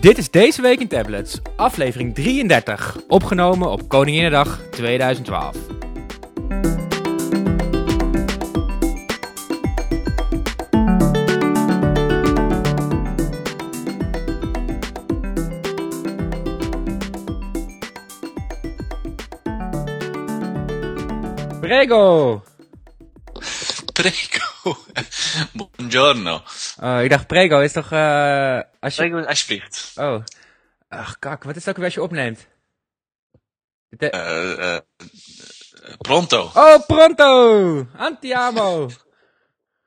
Dit is Deze Week in Tablets, aflevering 33, opgenomen op Koninginnedag 2012. Prego! Prego. Buongiorno. Oh, ik dacht Prego is toch... eh als je... Prego, alsjeblieft. Oh. Ach, kak, wat is het ook weer als je opneemt? Dit, eh, pronto. Oh, pronto! Antiamo!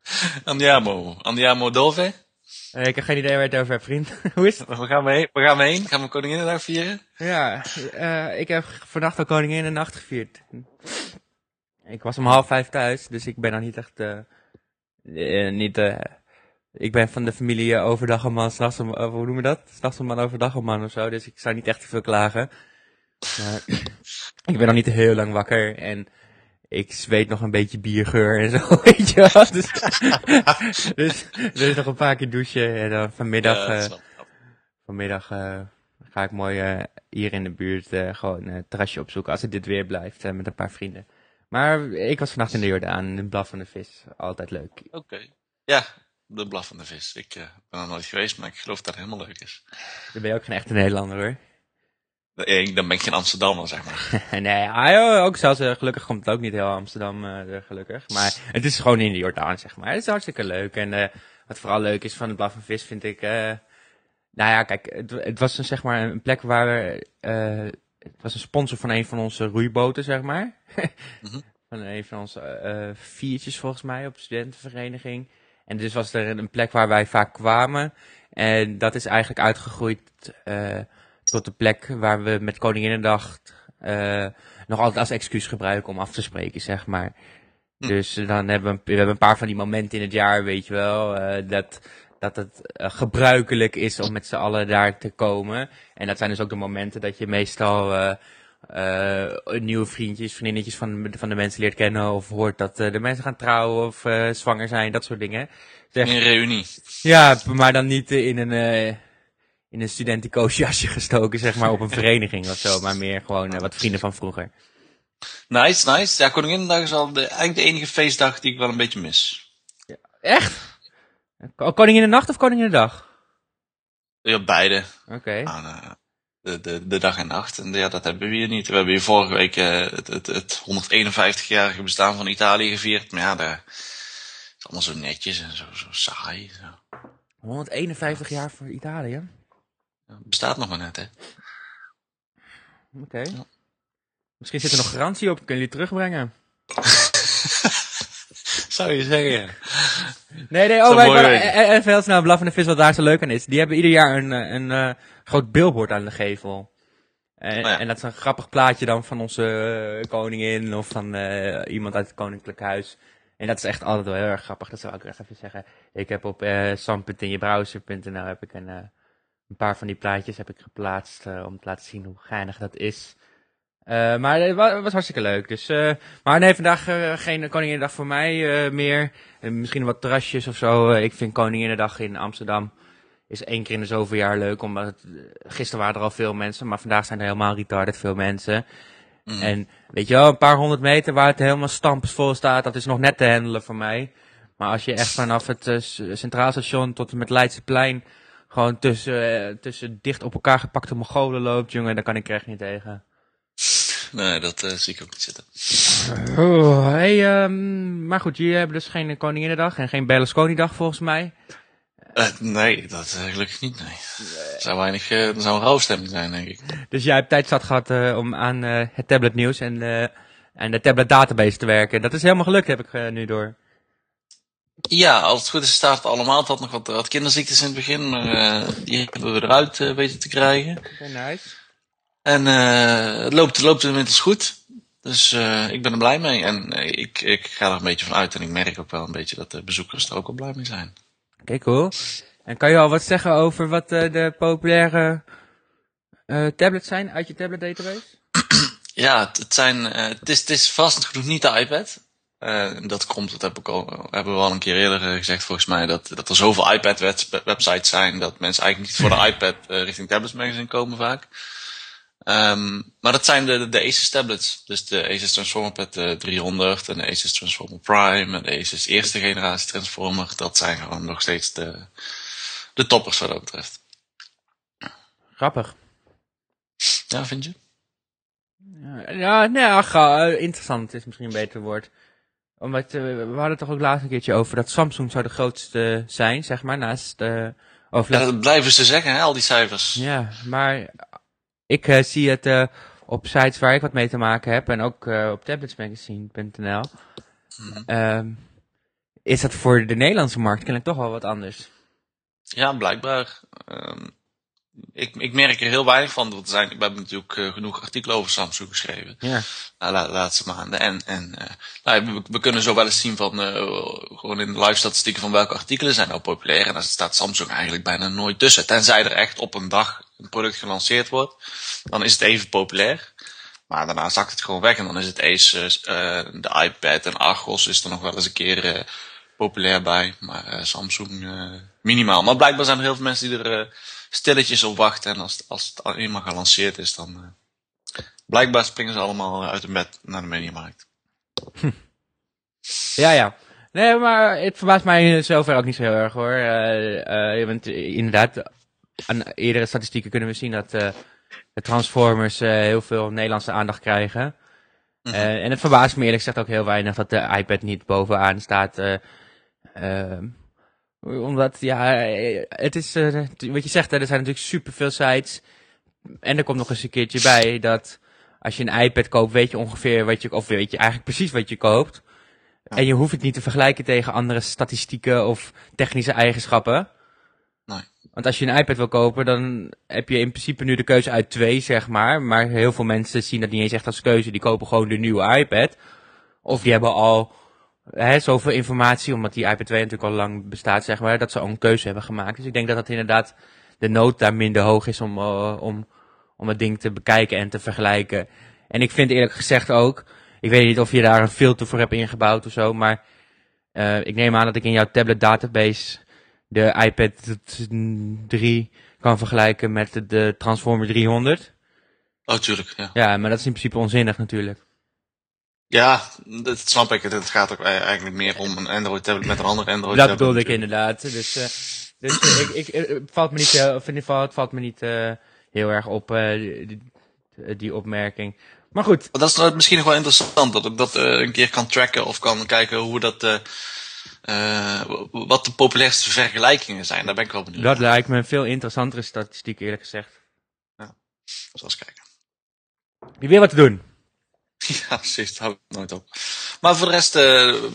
Andiamo. Andiamo dove? Ik heb geen idee waar je het over hebt, vriend. Hoe is het? Waar gaan we heen? Waar gaan we heen? Gaan we Koninginnedag vieren? Ja, eh, ik heb vannacht al koningin de nacht gevierd. Ik was om half vijf thuis, dus ik ben nog niet echt... niet, eh, ik ben van de familie eh, overdag een man, s'nachts een, eh, hoe noemen we dat? S'nachts een man, overdag een man of zo, dus ik zou niet echt te veel klagen. Maar ik ben nog niet heel lang wakker en ik zweet nog een beetje biergeur en zo, weet je wel. Dus, dus, dus nog een paar keer douchen en dan vanmiddag... Ja, eh. Vanmiddag ga ik mooi hier in de buurt gewoon een terrasje opzoeken als het dit weer blijft met een paar vrienden. Maar ik was vannacht in de Jordaan, in de blaf van de vis. Altijd leuk. Oké. Ja, de blaffende vis. Ik eh, ben er nooit geweest, maar ik geloof dat het helemaal leuk is. Dan ben je ook geen echte Nederlander hoor. Dan ben ik geen Amsterdammer, zeg maar. nee, ah, ook zelfs eh, gelukkig komt het ook niet heel Amsterdam er gelukkig. Maar het is gewoon in de Jordaan zeg maar. Het is hartstikke leuk. En wat vooral leuk is van de blaf van vis vind ik... nou ja, kijk, het, het was een, zeg maar een plek waar het was een sponsor van een van onze roeiboten, zeg maar. Mhm. Van een van onze viertjes volgens mij op de studentenvereniging. En dus was er een plek waar wij vaak kwamen. En dat is eigenlijk uitgegroeid eh, tot de plek waar we met Koninginnedag eh nog altijd als excuus gebruiken om af te spreken, zeg maar. Hm. Dus dan hebben we, een- we hebben een paar van die momenten in het jaar, weet je wel, eh, dat, dat het gebruikelijk is om met z'n allen daar te komen. En dat zijn dus ook de momenten dat je meestal nieuwe vriendjes, vriendinnetjes van, van de mensen leert kennen. Of hoort dat eh, de mensen gaan trouwen of eh, zwanger zijn, dat soort dingen. Zeg, Een reunie. ja, maar dan niet eh, in een, eh in een studenticoos jasje gestoken, zeg maar, op een vereniging of zo. Maar meer gewoon eh, wat vrienden van vroeger. Nice, nice. Ja, Koninginnedag is al de, eigenlijk de enige feestdag die ik wel een beetje mis. Echt? Ko- Koningin de nacht of koningin de dag? Ja, beide. Oké. aan eh, de, de, de dag en nacht. En ja, dat hebben we hier niet. We hebben hier vorige week eh, het, het, het 151-jarige bestaan van Italië gevierd. Maar ja, dat is allemaal zo netjes en zo, zo saai. Zo. 151 jaar voor Italië. Ja, bestaat nog maar net, hè. Oké. Ja. Misschien zit er nog garantie op, kunnen jullie het terugbrengen? Zou je zeggen, ja. Nee, nee, oh, wij, mooi wij, wezen. en, en veel snel blaffende vis wat daar zo leuk aan is. Die hebben ieder jaar een, eh, een, eh, groot billboard aan de gevel. En, Oh ja. en dat is een grappig plaatje dan van onze eh, koningin of van eh, iemand uit het koninklijk huis. En dat is echt altijd wel heel erg grappig. Dat zou ik echt even zeggen. Ik heb op uh, sam.injebrowser.nl heb ik een, een paar van die plaatjes heb ik geplaatst om te laten zien hoe geinig dat is. Maar het wa- was hartstikke leuk. Dus, maar nee, vandaag geen Koninginnedag voor mij meer. Misschien wat terrasjes of zo. Ik vind Koninginnedag in Amsterdam is één keer in de zoveel jaar leuk. Omdat het, eh, gisteren waren er al veel mensen, maar vandaag zijn er helemaal retarded veel mensen. Mm. En weet je wel, een paar honderd meter waar het helemaal stampvol staat, dat is nog net te handelen voor mij. Maar als je echt vanaf het eh, Centraal Station tot en met Leidseplein gewoon tussen, eh, tussen dicht op elkaar gepakte Mongolen loopt, jongen, dan kan ik er echt niet tegen. Nee, dat zie ik ook niet zitten. Oh, hey, ehm, maar goed, jullie hebben dus geen Koninginnedag en geen Berlusconi-dag volgens mij. Eh, nee, dat eh, gelukkig niet, nee. Er zou weinig, eh, er zou een rouwstemming zijn, denk ik. Dus jij hebt tijd zat gehad eh, om aan eh, het tabletnieuws en, eh, en de tablet database te werken. Dat is helemaal gelukt, heb ik nu door. Ja, als het goed is staat het allemaal. Het had nog wat, wat kinderziektes in het begin, maar eh, die hebben we eruit weten te krijgen. Oké, nice. En eh, het loopt, het loopt inmiddels goed. Dus eh, ik ben er blij mee. En ik, ik ga er een beetje van uit. En ik merk ook wel een beetje dat de bezoekers er ook al blij mee zijn. Oké, cool. En kan je al wat zeggen over wat eh, de populaire eh, tablets zijn uit je tablet database? Ja, het, zijn, eh, het, is, het is verrassend genoeg niet de iPad. Uh, dat komt, dat heb ik al, hebben we al een keer eerder gezegd volgens mij, dat, dat er zoveel iPad-websites zijn dat mensen eigenlijk niet voor de iPad uh, richting tablets magazine komen vaak. Um, maar dat zijn de, de Asus tablets. Dus de Asus Transformer Pad 300 en de Asus Transformer Prime en de Asus eerste generatie Transformer. Dat zijn gewoon nog steeds de, de toppers wat dat betreft. Grappig. Ja, vind je? Ja, nee, ach, uh, interessant is misschien een beter woord. Omdat, uh, we hadden het toch ook laatst een keertje over dat Samsung zou de grootste zijn, zeg maar, naast... Uh, over ja, dat blijven ze zeggen, hè, al die cijfers. Ja, maar ik uh, zie het uh, op sites waar ik wat mee te maken heb en ook uh, op tabletsmagazine.nl. Hmm. Uh, is dat voor de Nederlandse markt kennelijk toch wel wat anders. Ja, blijkbaar. Um, ik, ik merk er heel weinig van. Want zijn, we hebben natuurlijk uh, genoeg artikelen over Samsung geschreven. Ja. De laatste maanden. En, en uh, nou, we, we, kunnen zo wel eens zien van, gewoon in de live statistieken van welke artikelen zijn nou populair. En daar staat Samsung eigenlijk bijna nooit tussen. Tenzij er echt op een dag een product gelanceerd wordt. Dan is het even populair. Maar daarna zakt het gewoon weg. En dan is het Asus, de iPad en Argos is er nog wel eens een keer populair bij. Maar Samsung minimaal. Maar blijkbaar zijn er heel veel mensen die er stilletjes op wachten. En als, als het eenmaal gelanceerd is, dan... Blijkbaar springen ze allemaal uit de bed naar de mediamarkt. Hm. Ja, ja. Nee, maar het verbaast mij zover ook niet zo heel erg hoor. Uh, uh, want inderdaad, aan eerdere statistieken kunnen we zien dat de Transformers heel veel Nederlandse aandacht krijgen. Mm -hmm. en het verbaast me eerlijk gezegd ook heel weinig dat de iPad niet bovenaan staat. Ehm, omdat, ja, het is, uh, wat je zegt, hè, er zijn natuurlijk superveel sites. En er komt nog eens een keertje bij dat als je een iPad koopt, weet je ongeveer wat je, of weet je eigenlijk precies wat je koopt. En je hoeft het niet te vergelijken tegen andere statistieken of technische eigenschappen. Nee. Want als je een iPad wil kopen, dan heb je in principe nu de keuze uit twee, zeg maar. Maar heel veel mensen zien dat niet eens echt als keuze. Die kopen gewoon de nieuwe iPad. Of die hebben al hè, zoveel informatie, omdat die iPad 2 natuurlijk al lang bestaat, zeg maar, dat ze al een keuze hebben gemaakt. Dus ik denk dat dat inderdaad de nood daar minder hoog is om, uh, om, om het ding te bekijken en te vergelijken. En ik vind eerlijk gezegd ook, ik weet niet of je daar een filter voor hebt ingebouwd of zo, maar uh, ik neem aan dat ik in jouw tablet database de iPad 3 kan vergelijken met de, de Transformer 300. Oh, tuurlijk, ja. Ja, maar dat is in principe onzinnig natuurlijk. Ja, dat snap ik. Het gaat ook eigenlijk meer om een Android tablet met een andere Android tablet. Dat bedoelde ik inderdaad. Dus, uh, dus uh, ik, ik, het valt me niet, uh, in ieder geval, het valt me niet heel erg op, die, die, opmerking. Maar goed. Dat is misschien nog wel interessant, dat ik dat een keer kan tracken of kan kijken hoe dat, wat de populairste vergelijkingen zijn. Daar ben ik wel benieuwd. Dat lijkt me een veel interessantere statistiek eerlijk gezegd. Ja, zoals kijken. Wie wil wat te doen? Ja, precies, dat houdt nooit op. Maar voor de rest uh,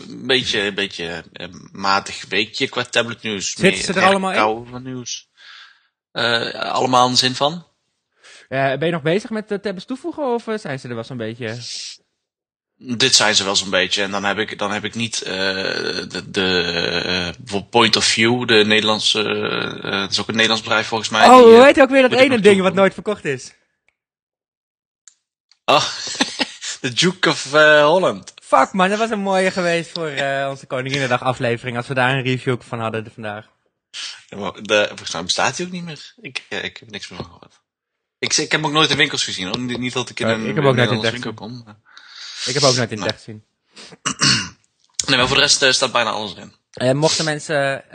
een beetje, een beetje uh, matig weekje qua tabletnieuws. Zitten ze er allemaal in? nieuws. Uh, allemaal de zin van? ben je nog bezig met de tablets toevoegen of zijn ze er wel zo'n beetje? Dit zijn ze wel zo'n beetje. En dan heb ik, dan heb ik niet de, de Point of View, de Nederlandse, dat is ook een Nederlands bedrijf volgens mij. Oh, hoe heet ook weer dat ene ding wat nooit verkocht is? Oh, de Duke of uh, Holland. Fuck man, dat was een mooie geweest voor uh, onze Koninginnedag aflevering. Als we daar een review van hadden vandaag. De, volgens mij bestaat hij ook niet meer. Ik, ik heb niks meer van gehoord. Ik, ik heb ook nooit in winkels gezien. Hoor. Niet, niet dat ik in een, ik heb ook nooit in winkel kom. Maar... Ik heb ook nooit in echt gezien. nee, maar voor de rest staat bijna alles erin. mochten mensen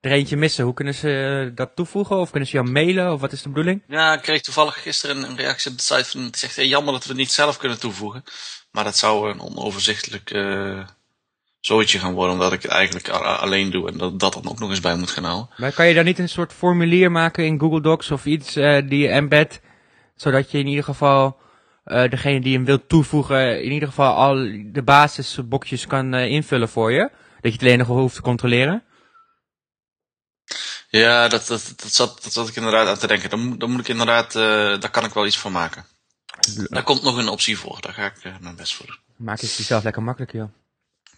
er eentje missen, hoe kunnen ze dat toevoegen? Of kunnen ze jou mailen? Of wat is de bedoeling? Ja, ik kreeg toevallig gisteren een reactie op de site van die zegt, hey, jammer dat we het niet zelf kunnen toevoegen. Maar dat zou een onoverzichtelijk uh, zooitje gaan worden, omdat ik het eigenlijk alleen doe en dat dat dan ook nog eens bij moet gaan houden. Maar kan je daar niet een soort formulier maken in Google Docs of iets uh, die je embed, zodat je in ieder geval uh, degene die hem wilt toevoegen, in ieder geval al de basisbokjes kan invullen voor je? Dat je het alleen nog hoeft te controleren? Ja, dat, dat, dat, zat, dat zat ik inderdaad aan te denken. Dan, dan moet ik inderdaad, uh, daar kan ik wel iets van maken. Daar komt nog een optie voor, daar ga ik uh, mijn best voor doen. Maak het jezelf lekker makkelijk, joh.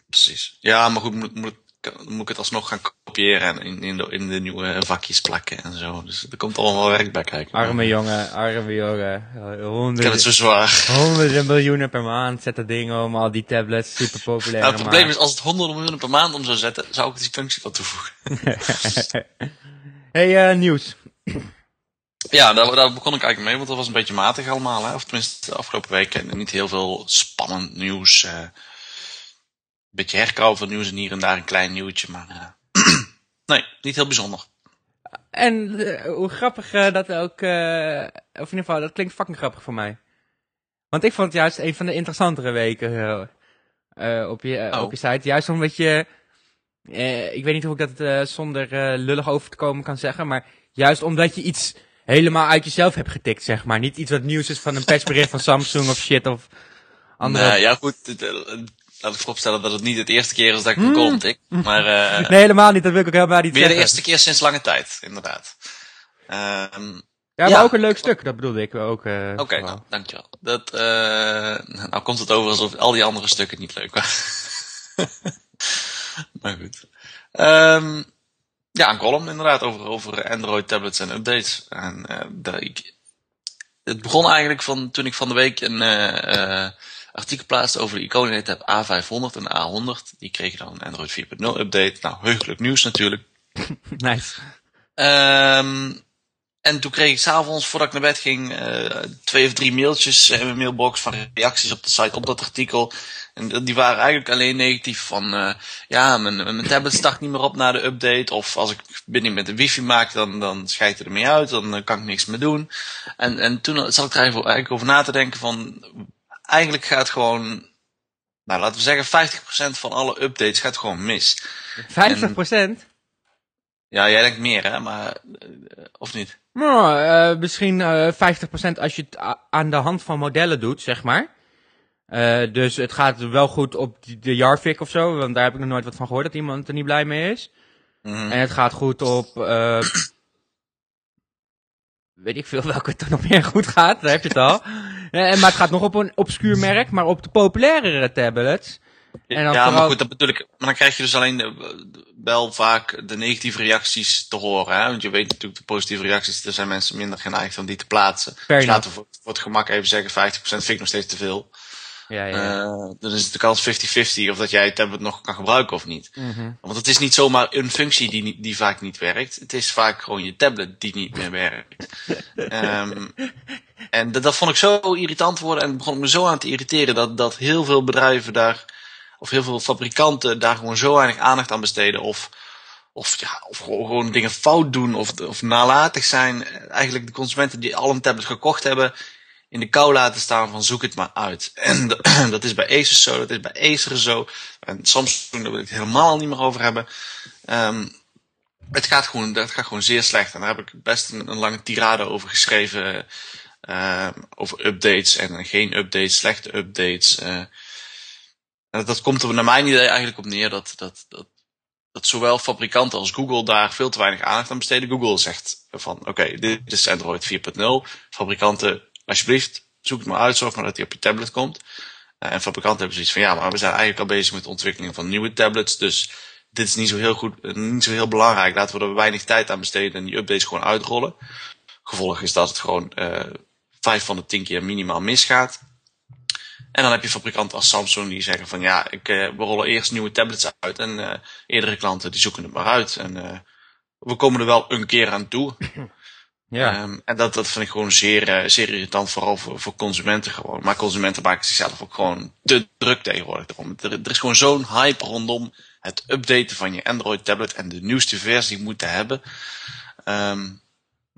Precies. Ja, maar goed, moet, moet, dan moet ik het alsnog gaan kopiëren en in, in, de, in de nieuwe vakjes plakken en zo. Dus er komt allemaal werk bij kijken. Arme jongen, arme jongen. Ik heb het Honderden, zo zwaar. honderden miljoenen per maand. Zet dat ding om, al die tablets, super populair. Nou, het probleem is, als het honderden miljoenen per maand om zou zetten, zou ik die functie wel toevoegen. hey, eh, nieuws. Ja, daar, daar begon ik eigenlijk mee, want dat was een beetje matig allemaal. Hè? Of tenminste, de afgelopen weken niet heel veel spannend nieuws. eh beetje herkauw van nieuws en hier en daar een klein nieuwtje, maar eh, nee, niet heel bijzonder. En eh, hoe grappig eh, dat ook, of in ieder geval, dat klinkt fucking grappig voor mij. Want ik vond het juist een van de interessantere weken op, je, Oh. op je site. Juist omdat je, ik weet niet hoe ik dat zonder lullig over te komen kan zeggen, maar juist omdat je iets helemaal uit jezelf hebt getikt, zeg maar. Niet iets wat nieuws is van een patchbericht van Samsung of shit of andere... Nee, ja goed, laat ik vooropstellen dat het niet het eerste keer is dat ik een column tik. Maar eh, Nee, helemaal niet. Dat wil ik ook helemaal niet weer de eerste keer sinds lange tijd, inderdaad. Ehm, Ja, maar Ja. ook een leuk stuk, dat bedoelde ik ook. eh, Oké, vooral. nou, dankjewel. Dat, eh nou komt het over alsof al die andere stukken niet leuk waren. maar goed. Ehm, ja, een column inderdaad over, over Android tablets en updates. En daar, ik, het begon eigenlijk van toen ik van de week een artikel plaatste over de tab A500 en A100. Die kregen dan een Android 4.0 update. Nou, heugelijk nieuws natuurlijk. Nice. Ehm, en toen kreeg ik s'avonds, voordat ik naar bed ging, eh, twee of drie mailtjes in mijn mailbox van reacties op de site op dat artikel. En die waren eigenlijk alleen negatief van, eh, ja, mijn, mijn tablet start niet meer op na de update. Of als ik verbinding met de wifi maak, dan, dan scheidt het ermee uit. Dan eh, kan ik niks meer doen. En, en toen zat ik er eigenlijk over na te denken van, eigenlijk gaat gewoon, nou laten we zeggen 50% van alle updates gaat gewoon mis. 50 procent? Ja, jij denkt meer hè, maar, eh, of niet? Nou, eh, misschien eh 50% als je het aan de hand van modellen doet, zeg maar. Eh, dus het gaat wel goed op de Jarvik of zo, want daar heb ik nog nooit wat van gehoord dat iemand er niet blij mee is. Mhm. En het gaat goed op, eh weet ik veel welke het er nog meer goed gaat, daar heb je het al. Eh, en maar het gaat nog op een obscuur merk, maar op de populairere tablets. En dan ja, vooral- maar goed, dat bedoel ik. Maar dan krijg je dus alleen de- wel vaak de negatieve reacties te horen. Hè? Want je weet natuurlijk de positieve reacties, er zijn mensen minder geneigd om die te plaatsen. Fair Dus laten we voor, voor het gemak even zeggen, 50% vind ik nog steeds te veel. Ja, ja. Eh, dan is het de kans 50-50 of dat jij het tablet nog kan gebruiken of niet. Mhm. Want het is niet zomaar een functie die, die vaak niet werkt. Het is vaak gewoon je tablet die niet meer werkt. Ehm, en dat, dat vond ik zo irritant worden en begon me zo aan te irriteren dat, dat heel veel bedrijven daar, of heel veel fabrikanten daar gewoon zo weinig aandacht aan besteden. Of, of, ja, of gewoon, gewoon dingen fout doen of, of nalatig zijn. Eigenlijk de consumenten die al een tablet gekocht hebben, in de kou laten staan van zoek het maar uit. En dat, is bij Asus zo, dat is bij Acer zo. En Samsung, daar wil ik het helemaal niet meer over hebben. Ehm, het gaat gewoon, dat gaat gewoon zeer slecht. En daar heb ik best een, een lange tirade over geschreven. ehm, over updates en geen updates, slechte updates. eh. dat komt er naar mijn idee eigenlijk op neer dat, dat, dat, dat zowel fabrikanten als Google daar veel te weinig aandacht aan besteden. Google zegt van oké, dit is Android 4.0. Fabrikanten, alsjeblieft, zoek het maar uit, zorg maar dat hij op je tablet komt. Eh, en fabrikanten hebben zoiets van ja, maar we zijn eigenlijk al bezig met de ontwikkeling van nieuwe tablets. Dus dit is niet zo heel goed, eh, niet zo heel belangrijk. Laten we er weinig tijd aan besteden en die updates gewoon uitrollen. Gevolg is dat het gewoon eh vijf van de tien keer minimaal misgaat. En dan heb je fabrikanten als Samsung die zeggen van ja, ik, we rollen eerst nieuwe tablets uit. En eh eerdere klanten die zoeken het maar uit. En we komen er wel een keer aan toe. Ja. Ehm, en dat, dat vind ik gewoon zeer, eh, zeer irritant, vooral voor, voor consumenten gewoon. Maar consumenten maken zichzelf ook gewoon te druk tegenwoordig. Er, er is gewoon zo'n hype rondom het updaten van je Android tablet en de nieuwste versie moeten hebben. Ehm,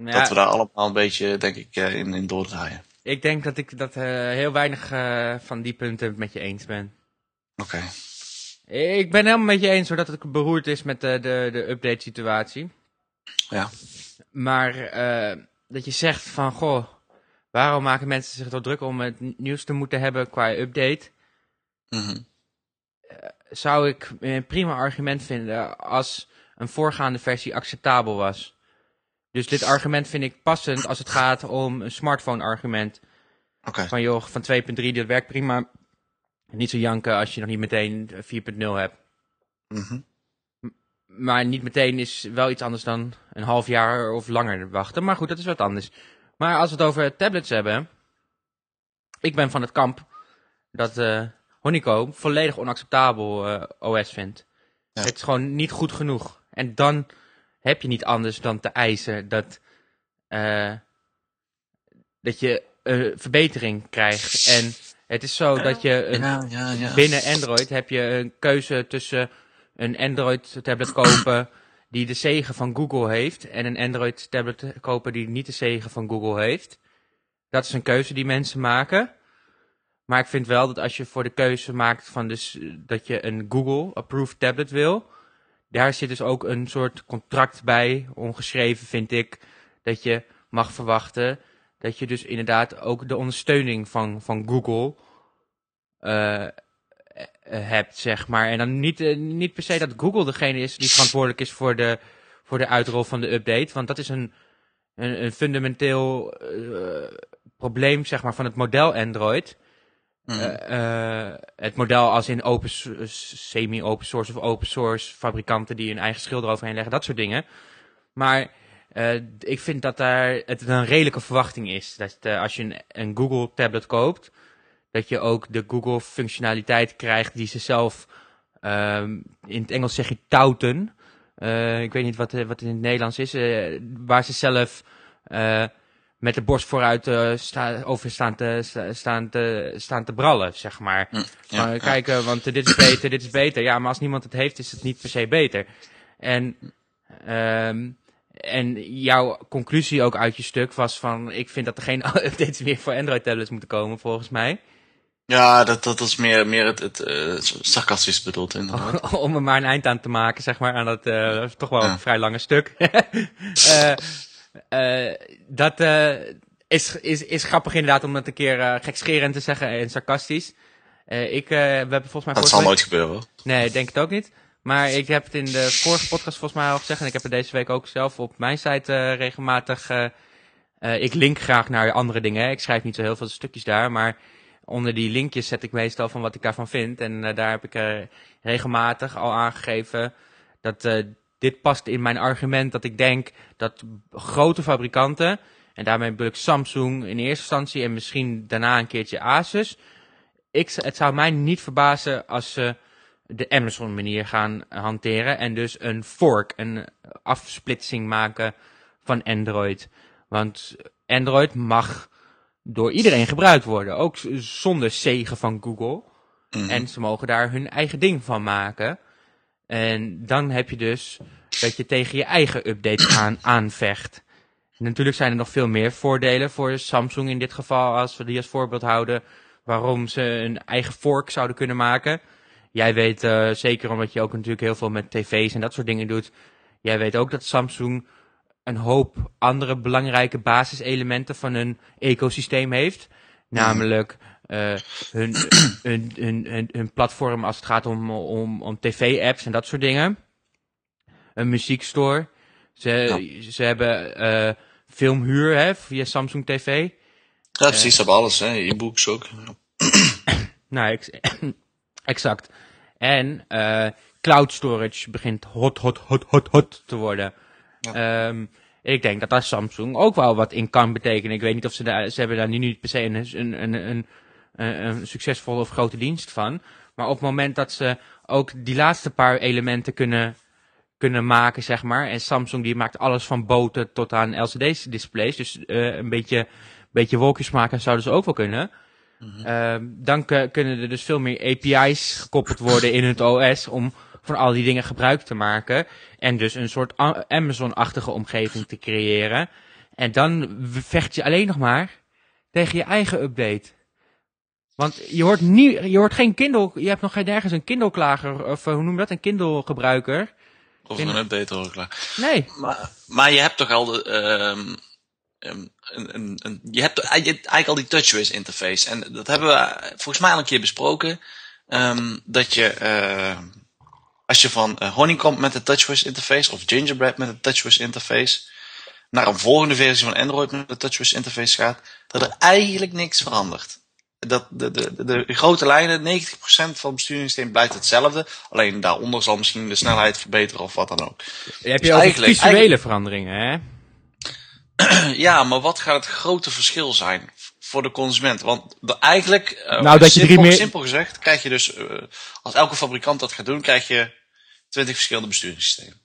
Ja, Dat we daar allemaal een beetje, denk ik, eh, in, in doordraaien. Ik denk dat ik dat eh, heel weinig van die punten met je eens ben. Oké. Ik ben helemaal met je eens hoor, dat het beroerd is met de, de, de update situatie. Ja. Maar eh, dat je zegt van, goh, waarom maken mensen zich zo druk om het nieuws te moeten hebben qua update? Mhm. Zou ik een prima argument vinden als een voorgaande versie acceptabel was. Dus dit argument vind ik passend als het gaat om een smartphone argument. Van joh, van 2.3, dat werkt prima. Niet zo janken als je nog niet meteen 4.0 hebt. Mhm. Maar niet meteen is wel iets anders dan een half jaar of langer wachten. Maar goed, dat is wat anders. Maar als we het over tablets hebben. Ik ben van het kamp dat uh, Honeycomb volledig onacceptabel uh, OS vindt. Ja. Het is gewoon niet goed genoeg. En dan heb je niet anders dan te eisen dat, uh, dat je een verbetering krijgt. En het is zo dat je een, ja, ja, ja. binnen Android heb je een keuze tussen een Android tablet kopen die de zegen van Google heeft en een Android tablet kopen die niet de zegen van Google heeft. Dat is een keuze die mensen maken. Maar ik vind wel dat als je voor de keuze maakt van dus dat je een Google approved tablet wil, daar zit dus ook een soort contract bij, ongeschreven vind ik, dat je mag verwachten dat je dus inderdaad ook de ondersteuning van, van Google uh, hebt, zeg maar. En dan niet, uh, niet per se dat Google degene is die verantwoordelijk is voor de, voor de uitrol van de update, want dat is een, een, een fundamenteel uh, probleem, zeg maar, van het model Android. Mm. het model als in open, semi-open source of open source fabrikanten die hun eigen schil eroverheen leggen, dat soort dingen. Maar uh, ik vind dat daar het een redelijke verwachting is. Dat als je een, een, Google tablet koopt, dat je ook de Google functionaliteit krijgt die ze zelf, um, in het Engels zeg je touten. Uh, ik weet niet wat, wat het in het Nederlands is. waar ze zelf met de borst vooruit sta, over staan te, staan, te, staan te brallen, zeg maar. Mm, ja, kijken, want dit is beter, dit is beter. Ja, maar als niemand het heeft, is het niet per se beter. En... Um, en jouw conclusie ook uit je stuk was van, ik vind dat er geen updates meer voor Android tablets moeten komen, volgens mij. Ja, dat, dat is meer, meer het, het uh, sarcastisch bedoeld inderdaad. Om er maar een eind aan te maken, zeg maar, aan dat uh, toch wel ja. een vrij lange stuk. uh, dat is, is, is grappig inderdaad om het een keer gekscherend te zeggen en sarcastisch. ik, we hebben volgens mij... Dat zal nooit gebeuren. Nee, ik denk het ook niet. Maar ik heb het in de vorige podcast volgens mij al gezegd. En ik heb het deze week ook zelf op mijn site regelmatig. Ik link graag naar andere dingen. Hè. Ik schrijf niet zo heel veel stukjes daar. Maar onder die linkjes zet ik meestal van wat ik daarvan vind. En daar heb ik regelmatig al aangegeven dat dit past in mijn argument. Dat ik denk dat grote fabrikanten. En daarmee bedoel ik Samsung in eerste instantie. En misschien daarna een keertje Asus. Ik, het zou mij niet verbazen als ze de Amazon manier gaan hanteren. En dus een fork, een afsplitsing maken van Android. Want Android mag door iedereen gebruikt worden. Ook zonder zegen van Google. Mhm. En ze mogen daar hun eigen ding van maken. En dan heb je dus dat je tegen je eigen updates aan, aanvecht. natuurlijk zijn er nog veel meer voordelen voor Samsung in dit geval, als we die als voorbeeld houden, waarom ze een eigen fork zouden kunnen maken. Jij weet uh, zeker omdat je ook natuurlijk heel veel met tv's en dat soort dingen doet. Jij weet ook dat Samsung een hoop andere belangrijke basiselementen van hun ecosysteem heeft. Namelijk uh, hun, hun, hun, hun, hun, platform als het gaat om, om, om tv-apps en dat soort dingen. Een muziekstore. Ze, ja. ze hebben uh, filmhuur hè, via Samsung TV. Ja, precies. Ze hebben alles. E-books ook. nou, Exact. En cloud storage begint hot, hot, hot, hot, hot te worden. Ja. Um, ik denk dat daar Samsung ook wel wat in kan betekenen. Ik weet niet of ze daar, ze hebben daar nu niet per se een, een, een, een, een succesvolle of grote dienst van. Maar op het moment dat ze ook die laatste paar elementen kunnen, kunnen maken, zeg maar. En Samsung die maakt alles van boten tot aan LCD-displays. Dus uh, een beetje, beetje wolkjes maken zouden ze ook wel kunnen. Mm -hmm. dan kunnen er dus veel meer API's gekoppeld worden in het OS om van al die dingen gebruik te maken. En dus een soort Amazon-achtige omgeving te creëren. En dan vecht je alleen nog maar tegen je eigen update. Want je hoort, niet, je hoort geen Kindle, je hebt nog geen nergens een Kindle-klager, of eh, hoe noem je dat, een Kindle-gebruiker. Of een update hoor klaar. Nee. Maar, maar je hebt toch al de, uh, een, een, een, je hebt eigenlijk al die TouchWiz interface. En dat hebben we volgens mij al een keer besproken. Um, dat je, uh, als je van uh, Honey komt met de TouchWiz interface, of Gingerbread met de TouchWiz interface, naar een volgende versie van Android met de TouchWiz interface gaat, dat er eigenlijk niks verandert. dat de, de, de, grote lijnen, 90% van het besturingssysteem blijft hetzelfde. Alleen daaronder zal misschien de snelheid verbeteren of wat dan ook. Je hebt je dus ook visuele veranderingen, hè? ja, maar wat gaat het grote verschil zijn voor de consument? Want de, eigenlijk, eh, nou, dat je simpel, meer... simpel gezegd, krijg je dus, uh, als elke fabrikant dat gaat doen, krijg je 20 verschillende besturingssystemen.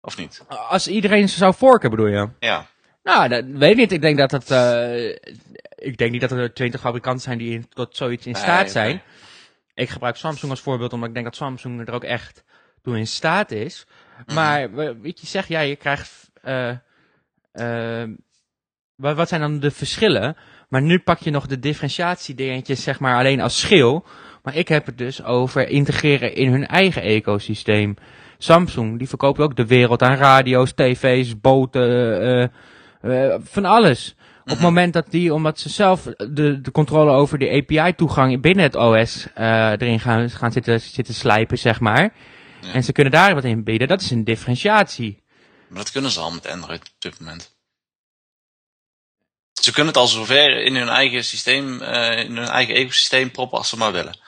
Of niet? Als iedereen zou forken, bedoel je? Ja. Nou, dat weet ik niet. Ik denk dat het, uh, ik denk niet dat er 20 fabrikanten zijn die tot zoiets in staat zijn. Ik gebruik Samsung als voorbeeld, omdat ik denk dat Samsung er ook echt toe in staat is. Mhm. Maar, weet je, zeg jij, ja, je krijgt, uh, uh, wat, wat zijn dan de verschillen? Maar nu pak je nog de differentiatie dingetjes, zeg maar, alleen als schil. Maar ik heb het dus over integreren in hun eigen ecosysteem. Samsung, die verkoopt ook de wereld aan radio's, tv's, boten, uh, uh, van alles. Op het moment dat die, omdat ze zelf de, de controle over de API-toegang binnen het OS uh, erin gaan, gaan zitten, zitten slijpen, zeg maar. En ze kunnen daar wat in bieden, dat is een differentiatie. Maar dat kunnen ze al met Android op dit moment. Ze kunnen het al zover in hun eigen systeem, uh, in hun eigen ecosysteem proppen als ze maar willen.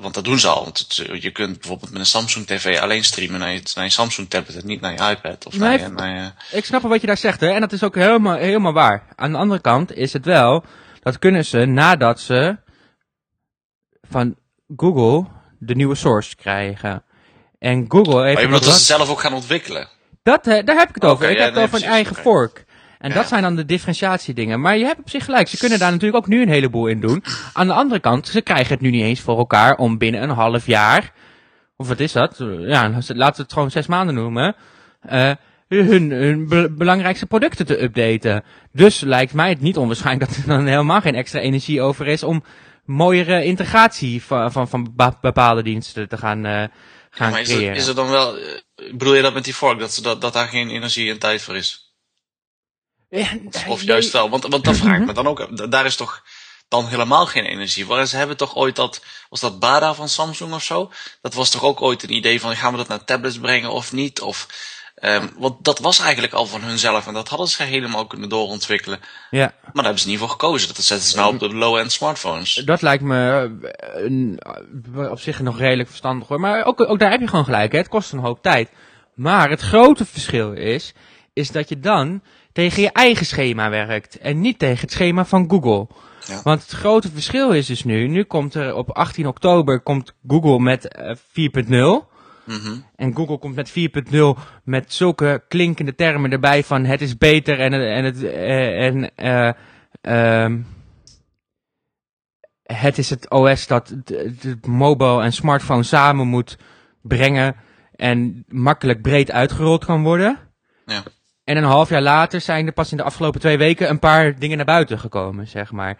Want dat doen ze al. Want je kunt bijvoorbeeld met een Samsung TV alleen streamen naar je, naar je Samsung tablet en niet naar je iPad. Of nee, naar, naar je... Ik snap wat je daar zegt, hè. En dat is ook helemaal, helemaal waar. Aan de andere kant is het wel, dat kunnen ze nadat ze van Google de nieuwe source krijgen. En Google heeft... Maar je dat ze zelf ook gaan ontwikkelen? Dat, daar heb ik het over. ik heb het over een eigen fork. En dat zijn dan de differentiatiedingen. Maar je hebt op zich gelijk. Ze kunnen daar natuurlijk ook nu een heleboel in doen. Aan de andere kant, ze krijgen het nu niet eens voor elkaar om binnen een half jaar. Of wat is dat? Ja, laten we het gewoon zes maanden noemen. Uh, hun, hun belangrijkste producten te updaten. Dus lijkt mij het niet onwaarschijnlijk dat er dan helemaal geen extra energie over is om mooiere integratie van, van, van bepaalde diensten te gaan, uh, gaan ja, maar creëren. Is er, is er dan wel, uh, bedoel je dat met die fork, dat, dat, dat daar geen energie en tijd voor is? Of juist wel, want, want dan vraag ik me dan ook, daar is toch dan helemaal geen energie voor. En ze hebben toch ooit dat, was dat Bada van Samsung of zo? Dat was toch ook ooit een idee van, gaan we dat naar tablets brengen of niet? Of, um, want dat was eigenlijk al van hunzelf en dat hadden ze helemaal kunnen doorontwikkelen. Ja. Maar daar hebben ze niet voor gekozen. Dat zetten ze nou op de low-end smartphones. Dat lijkt me uh, op zich nog redelijk verstandig hoor. Maar ook, ook daar heb je gewoon gelijk, hè? het kost een hoop tijd. Maar het grote verschil is, is dat je dan tegen je eigen schema werkt en niet tegen het schema van Google. Ja. Want het grote verschil is dus nu, nu komt er op 18 oktober komt Google met uh, 4.0. Mm En Google komt met 4.0 met zulke klinkende termen erbij van het is beter en, en, het, uh, en uh, het is het OS dat het mobile en smartphone samen moet brengen en makkelijk breed uitgerold kan worden. Ja. En een half jaar later zijn er pas in de afgelopen twee weken een paar dingen naar buiten gekomen, zeg maar.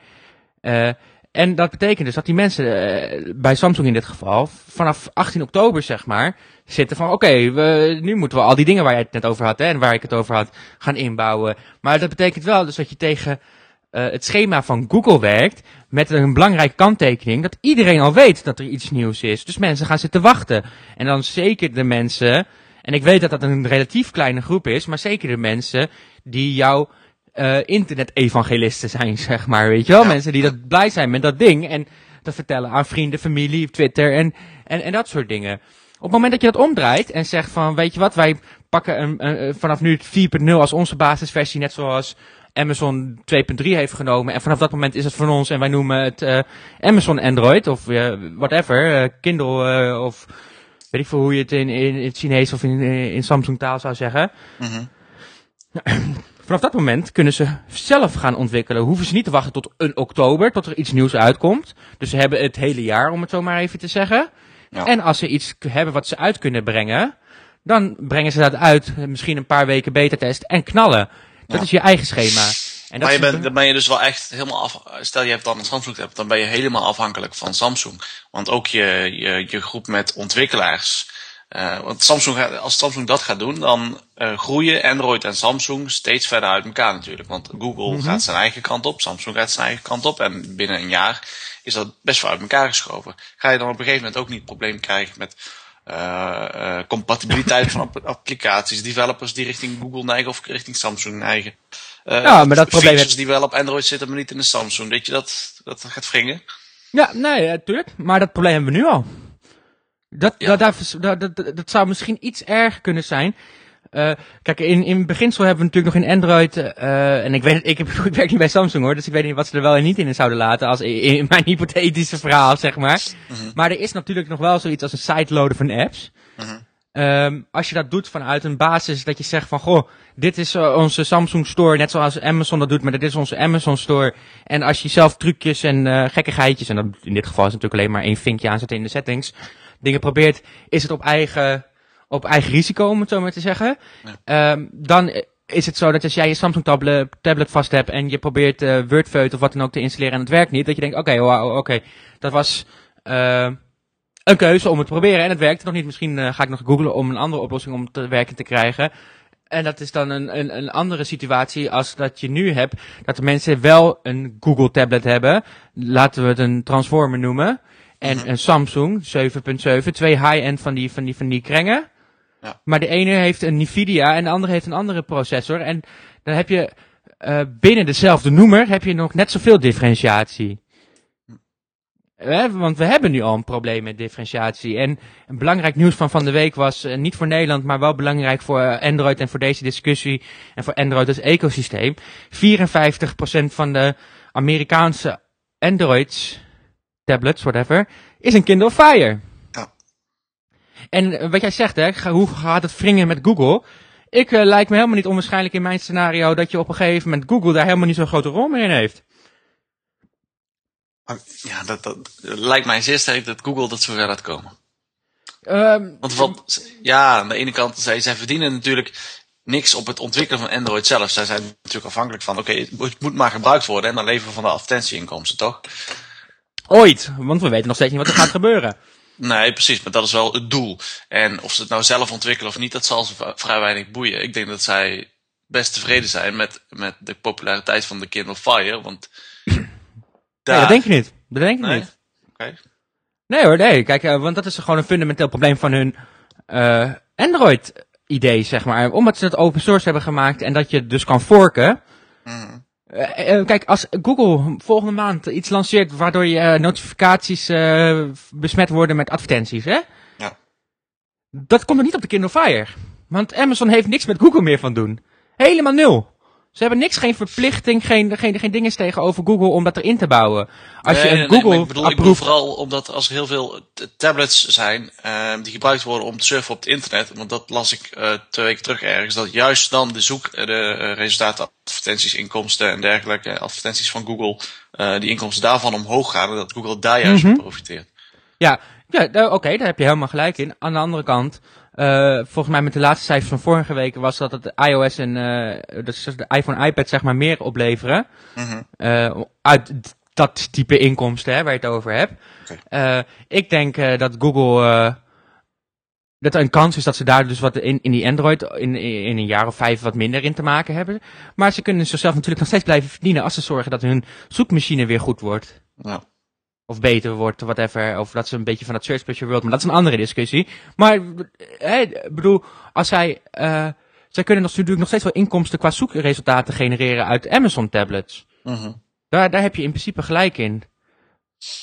Uh, en dat betekent dus dat die mensen, uh, bij Samsung in dit geval, vanaf 18 oktober, zeg maar, zitten van, oké, okay, nu moeten we al die dingen waar je het net over had, hè, en waar ik het over had, gaan inbouwen. Maar dat betekent wel dus dat je tegen uh, het schema van Google werkt, met een belangrijke kanttekening, dat iedereen al weet dat er iets nieuws is. Dus mensen gaan zitten wachten. En dan zeker de mensen en ik weet dat dat een relatief kleine groep is, maar zeker de mensen die jouw uh, internet-evangelisten zijn, zeg maar, weet je wel? Mensen die dat blij zijn met dat ding en dat vertellen aan vrienden, familie, Twitter en, en, en dat soort dingen. Op het moment dat je dat omdraait en zegt van, weet je wat, wij pakken een, een, vanaf nu 4.0 als onze basisversie, net zoals Amazon 2.3 heeft genomen. En vanaf dat moment is het van ons en wij noemen het uh, Amazon Android of uh, whatever, uh, Kindle of weet ik veel hoe je het in, in, in het Chinees of in, in Samsung taal zou zeggen. Mm Vanaf dat moment kunnen ze zelf gaan ontwikkelen. Hoeven ze niet te wachten tot een oktober, tot er iets nieuws uitkomt. Dus ze hebben het hele jaar, om het zo maar even te zeggen. Ja. En als ze iets hebben wat ze uit kunnen brengen, dan brengen ze dat uit. Misschien een paar weken beta test en knallen. Dat is je eigen schema. En maar je bent, dan ben je dus wel echt helemaal af. Stel je hebt dan een Samsung tablet, dan ben je helemaal afhankelijk van Samsung. Want ook je, je, je groep met ontwikkelaars. Uh, want Samsung, als Samsung dat gaat doen, dan uh, groeien Android en Samsung steeds verder uit elkaar natuurlijk. Want Google mm -hmm. gaat zijn eigen kant op, Samsung gaat zijn eigen kant op. En binnen een jaar is dat best wel uit elkaar geschoven. Ga je dan op een gegeven moment ook niet het probleem krijgen met uh, compatibiliteit van applicaties, developers die richting Google neigen of richting Samsung neigen. Uh, ja, maar dat probleem die wel op Android zitten, maar niet in de Samsung. Weet je dat dat gaat wringen? Ja, nee, natuurlijk. Maar dat probleem hebben we nu al. Dat, dat, dat, dat, dat, zou misschien iets erger kunnen zijn. Uh, kijk, in, in beginsel hebben we natuurlijk nog in Android, uh, en ik weet, ik, heb, ik werk niet bij Samsung hoor, dus ik weet niet wat ze er wel en niet in zouden laten, als in, mijn hypothetische verhaal, zeg maar. Mm -hmm. Maar er is natuurlijk nog wel zoiets als een siteloader van apps. Mm -hmm. um, als je dat doet vanuit een basis dat je zegt van, goh, dit is uh, onze Samsung Store, net zoals Amazon dat doet, maar dit is onze Amazon Store. En als je zelf trucjes en uh, gekkigheidjes, en dat in dit geval is natuurlijk alleen maar één vinkje aanzetten in de settings, dingen probeert, is het op eigen op eigen risico, om het zo maar te zeggen. Ja. Um, dan is het zo dat als jij je Samsung tablet, tablet vast hebt en je probeert uh, WordFeud of wat dan ook te installeren en het werkt niet, dat je denkt, oké, okay, oké, okay, dat was uh, een keuze om het te proberen en het werkte nog niet. Misschien uh, ga ik nog googlen om een andere oplossing om te werken te krijgen. En dat is dan een, een, een andere situatie als dat je nu hebt, dat de mensen wel een Google tablet hebben, laten we het een transformer noemen, en -hmm. een Samsung 7.7, twee high-end van die, van die, van die krengen. Maar de ene heeft een Nvidia en de andere heeft een andere processor. En dan heb je uh, binnen dezelfde noemer heb je nog net zoveel differentiatie. Eh, want we hebben nu al een probleem met differentiatie. En een belangrijk nieuws van van de week was, uh, niet voor Nederland, maar wel belangrijk voor Android en voor deze discussie en voor Android als ecosysteem. 54% van de Amerikaanse Androids, tablets, whatever, is een Kindle Fire. En eh, wat jij zegt, hè, hoe gaat het wringen met Google? Ik uh, lijkt me helemaal niet onwaarschijnlijk in mijn scenario dat je op een gegeven moment Google daar helemaal niet zo'n grote rol meer in heeft. Ja, dat, dat lijkt mij zeer sterk dat Google dat zover laat komen. Um, Want wat, ja, aan de ene kant, zij, zij verdienen natuurlijk niks op het ontwikkelen van Android zelf. Zij zijn natuurlijk afhankelijk van, oké, okay, het moet maar gebruikt worden en dan leven we van de advertentieinkomsten, toch? Ooit, want we weten nog steeds niet wat er gaat gebeuren. Nee, precies, maar dat is wel het doel. En of ze het nou zelf ontwikkelen of niet, dat zal ze vrij weinig boeien. Ik denk dat zij best tevreden zijn met, met de populariteit van de Kindle Fire, want... Daar... Nee, dat denk ik niet. Dat denk ik nee? niet. Okay. Nee hoor, nee. Kijk, uh, want dat is gewoon een fundamenteel probleem van hun uh, Android-idee, zeg maar. Omdat ze het open source hebben gemaakt en dat je het dus kan forken... Mm. Uh, kijk, als Google volgende maand iets lanceert waardoor je uh, notificaties besmet worden met advertenties, hè? Ja. Dat komt er niet op de Kindle Fire. Want Amazon heeft niks met Google meer van doen. Helemaal nul. Ze hebben niks, geen verplichting, geen, geen, geen dingen tegenover Google om dat erin te bouwen. Als nee, je nee, Google nee, ik, bedoel, ik bedoel vooral omdat als er heel veel tablets zijn uh, die gebruikt worden om te surfen op het internet, want dat las ik uh, twee weken terug ergens, dat juist dan de zoek, de uh, resultaten, advertenties, inkomsten en dergelijke, advertenties van Google, die inkomsten daarvan omhoog gaan en dat Google daar juist mm -hmm. profiteert. Ja, ja oké, okay, daar heb je helemaal gelijk in. Aan de andere kant, uh, volgens mij met de laatste cijfers van vorige week was dat het iOS en uh, dus de iPhone iPad zeg maar meer opleveren. Mm -hmm. uh, uit dat type inkomsten hè, waar je het over hebt. Okay. ik denk dat Google dat er een kans is dat ze daar dus wat in, in die Android in, in een jaar of vijf wat minder in te maken hebben. Maar ze kunnen zichzelf natuurlijk nog steeds blijven verdienen als ze zorgen dat hun zoekmachine weer goed wordt. Ja of beter wordt, whatever. Of dat ze een beetje van dat search pressure world. Maar dat is een andere discussie. Maar, ik bedoel, als zij, uh, zij kunnen nog, natuurlijk nog steeds wel inkomsten qua zoekresultaten genereren uit Amazon tablets. Mm -hmm. daar, daar heb je in principe gelijk in.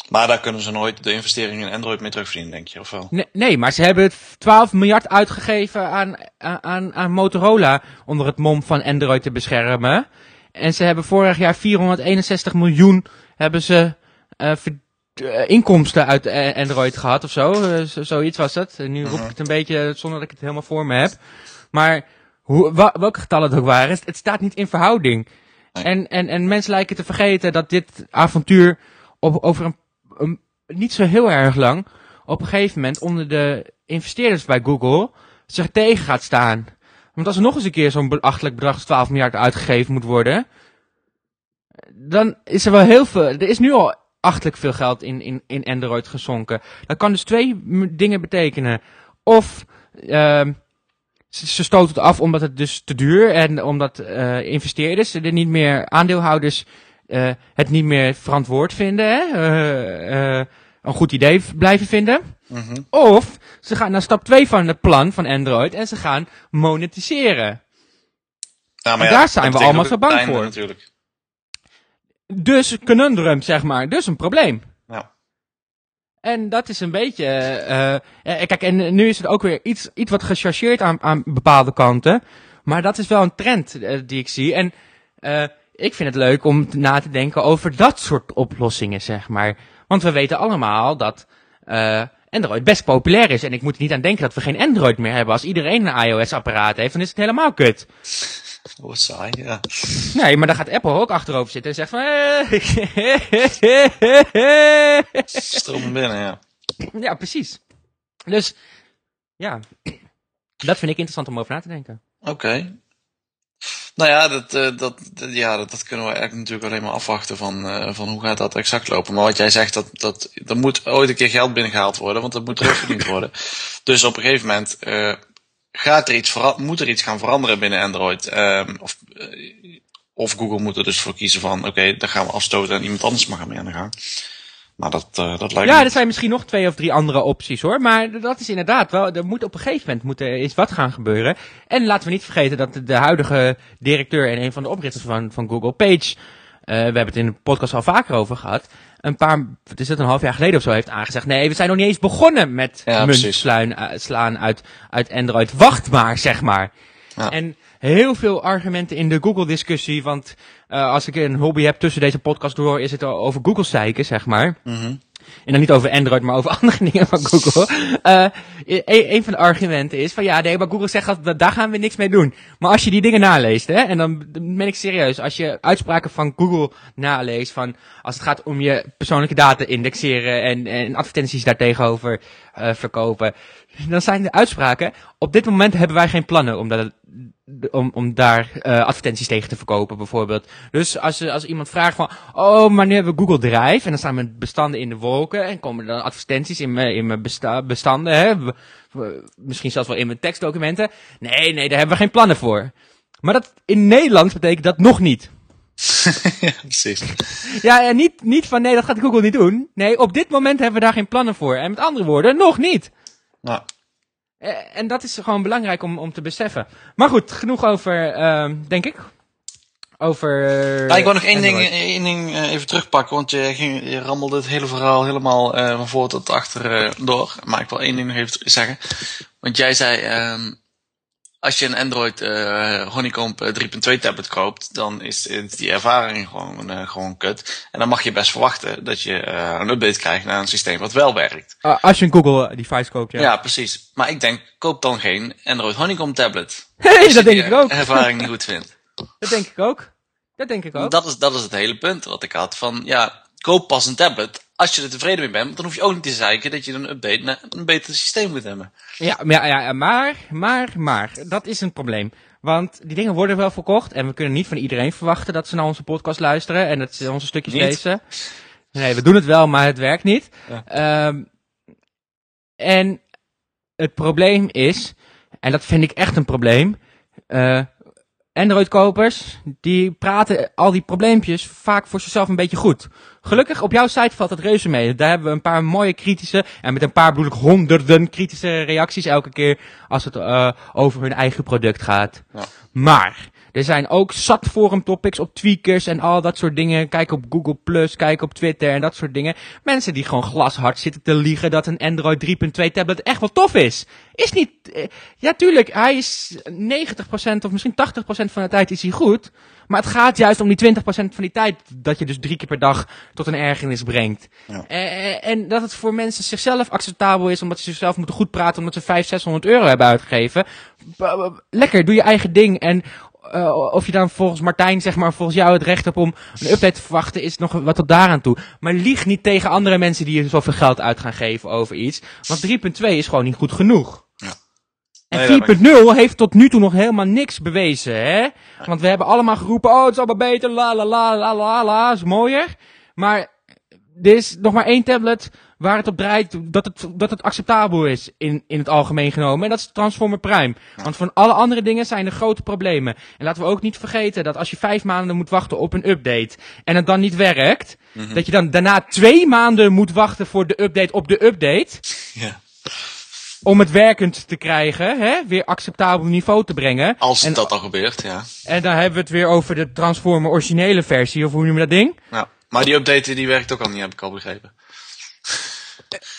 Maar daar kunnen ze nooit de investeringen in Android mee terugverdienen, denk je, of wel? Nee, nee maar ze hebben 12 miljard uitgegeven aan, aan, aan Motorola onder het mom van Android te beschermen. En ze hebben vorig jaar 461 miljoen hebben ze uh, uh, inkomsten uit Android gehad of zo. Uh, zoiets was het. nu roep ik het een beetje zonder dat ik het helemaal voor me heb. Maar hoe, welke getallen het ook waren, het, staat niet in verhouding. En, en, en mensen lijken te vergeten dat dit avontuur op, over een, een, niet zo heel erg lang op een gegeven moment onder de investeerders bij Google zich tegen gaat staan. Want als er nog eens een keer zo'n achtelijk bedrag als 12 miljard uitgegeven moet worden, dan is er wel heel veel. Er is nu al achtelijk veel geld in, in, in Android gezonken. Dat kan dus twee dingen betekenen. Of uh, ze, ze stoten het af omdat het dus te duur en omdat uh, investeerders, er niet meer aandeelhouders, uh, het niet meer verantwoord vinden. Hè? Uh, een goed idee blijven vinden. Mhm. Of ze gaan naar stap 2 van het plan van Android en ze gaan monetiseren. Ja, En daar zijn we allemaal zo bang voor. Natuurlijk. Dus conundrum, zeg maar. Dus een probleem. Ja. En dat is een beetje. eh, eh, kijk, en nu is het ook weer iets, iets wat gechargeerd aan, aan bepaalde kanten. Maar dat is wel een trend eh, die ik zie. En ik vind het leuk om na te denken over dat soort oplossingen, zeg maar. Want we weten allemaal dat Android best populair is. En ik moet er niet aan denken dat we geen Android meer hebben. Als iedereen een iOS-apparaat heeft, dan is het helemaal kut. Wordt saai, ja. Nee, maar dan gaat Apple ook achterover zitten en zegt van... Stromen binnen, ja. ja, precies. Dus, ja, dat vind ik interessant om over na te denken. Oké. Nou ja, dat, eh, dat, ja dat, dat kunnen we eigenlijk natuurlijk alleen maar afwachten van, eh, van hoe gaat dat exact lopen. Maar wat jij zegt, dat, dat, er moet ooit een keer geld binnengehaald worden, want dat moet terugverdiend worden. Dus op een gegeven moment eh, gaat er iets moet er iets gaan veranderen binnen Android. Ehm, of, of Google moet er dus voor kiezen van, oké, dan gaan we afstoten en iemand anders mag ermee aan de gang. Nou, dat, eh, dat lijkt Ja, me... er zijn misschien nog twee of drie andere opties hoor. Maar dat is inderdaad wel, er moet op een gegeven moment moet er eens wat gaan gebeuren. En laten we niet vergeten dat de, huidige directeur en een van de oprichters van, van Google, Page, eh, we hebben het in de podcast al vaker over gehad, een paar, wat is het, een half jaar geleden of zo heeft aangezegd, nee, we zijn nog niet eens begonnen met Ja, munt slaan, eh, slaan uit, uit Android. Wacht maar, zeg maar. Ja. En heel veel argumenten in de Google-discussie, want eh, als ik een hobby heb tussen deze podcast door, is het over Google zeiken, zeg maar. Mhm. En dan niet over Android, maar over andere dingen van Google. Eh, e- een van de argumenten is van ja, nee, maar Google zegt dat dat- daar gaan we niks mee doen. Maar als je die dingen naleest, hè, en dan ben ik serieus, als je uitspraken van Google naleest van als het gaat om je persoonlijke data indexeren en, en advertenties daartegenover eh verkopen, dan zijn de uitspraken, op dit moment hebben wij geen plannen om, dat, om, om daar eh, advertenties tegen te verkopen bijvoorbeeld. Dus als, als iemand vraagt van, oh, maar nu hebben we Google Drive en dan staan mijn bestanden in de wolken en komen er dan advertenties in mijn, in mijn besta- bestanden, hè? Misschien zelfs wel in mijn tekstdocumenten. Nee, nee, daar hebben we geen plannen voor. Maar dat in Nederlands betekent dat nog niet. ja, precies. Ja, en niet, niet van nee, dat gaat Google niet doen. Nee, op dit moment hebben we daar geen plannen voor. En met andere woorden, nog niet. Nou, Eh, En dat is gewoon belangrijk om, om te beseffen. Maar goed, genoeg over, ehm, denk ik. Over. eh, Ja, ik wou nog één ding, Android. één ding eh, even terugpakken, want je, ging, je rammelde het hele verhaal helemaal eh, van voor tot achter eh, door. Maar ik wil één ding nog even zeggen. Want jij zei, ehm, als je een Android eh Honeycomb eh, 3.2 tablet koopt, dan is, is die ervaring gewoon, eh, gewoon kut. En dan mag je best verwachten dat je eh, een update krijgt naar een systeem wat wel werkt. Ah, als je een Google device koopt, ja. Ja, precies. Maar ik denk, koop dan geen Android Honeycomb tablet. Hey, dat denk ik ook. ervaring niet goed vindt. Dat denk ik ook. Dat denk ik ook. Dat is, dat is het hele punt wat ik had. Van ja, koop pas een tablet als je er tevreden mee bent. Dan hoef je ook niet te zeiken dat je een update naar een beter systeem moet hebben. Ja, maar, ja, maar, maar, maar, dat is een probleem. Want die dingen worden wel verkocht en we kunnen niet van iedereen verwachten dat ze naar onze podcast luisteren en dat ze onze stukjes Niet? lezen. Nee, we doen het wel, maar het werkt niet. Ja. Ehm, en het probleem is, en dat vind ik echt een probleem, eh Android-kopers, die praten al die probleempjes vaak voor zichzelf een beetje goed. Gelukkig, op jouw site valt het reuze mee. Daar hebben we een paar mooie kritische, en met een paar bedoel ik honderden kritische reacties elke keer als het eh, over hun eigen product gaat. Ja. Maar, er zijn ook zat forum topics op tweakers en al dat soort dingen. Kijk op Google Plus, kijk op Twitter en dat soort dingen. Mensen die gewoon glashard zitten te liegen dat een Android 3.2 tablet echt wel tof is. Is niet, eh, ja tuurlijk, hij is 90% of misschien 80% van de tijd is hij goed. Maar het gaat juist om die 20% van die tijd dat je dus drie keer per dag tot een ergernis brengt. Ja. Eh, en dat het voor mensen zichzelf acceptabel is omdat ze zichzelf moeten goed praten omdat ze 500, 600 euro hebben uitgegeven. B- Lekker, doe je eigen ding. En eh, of je dan volgens Martijn, zeg maar, volgens jou het recht hebt om een update te verwachten, is nog wat tot daaraan toe. Maar lieg niet tegen andere mensen die je zoveel geld uit gaan geven over iets. Want 3.2 is gewoon niet goed genoeg. En Nee, dat 4.0 heeft tot nu toe nog helemaal niks bewezen, hè? Want we hebben allemaal geroepen, oh, het is allemaal beter, la la la la la la, is mooier. Maar er is nog maar één tablet waar het op draait dat het, dat het acceptabel is in, in het algemeen genomen. En dat is Transformer Prime. Want van alle andere dingen zijn er grote problemen. En laten we ook niet vergeten dat als je vijf maanden moet wachten op een update en het dan niet werkt, Mhm. dat je dan daarna twee maanden moet wachten voor de update op de update. Ja. Om het werkend te krijgen, hè? weer acceptabel niveau te brengen. Als en, dat al gebeurt, ja. en dan hebben we het weer over de Transformer originele versie, of hoe noem je dat ding? ja. Maar die update die werkt ook al niet, heb ik al begrepen.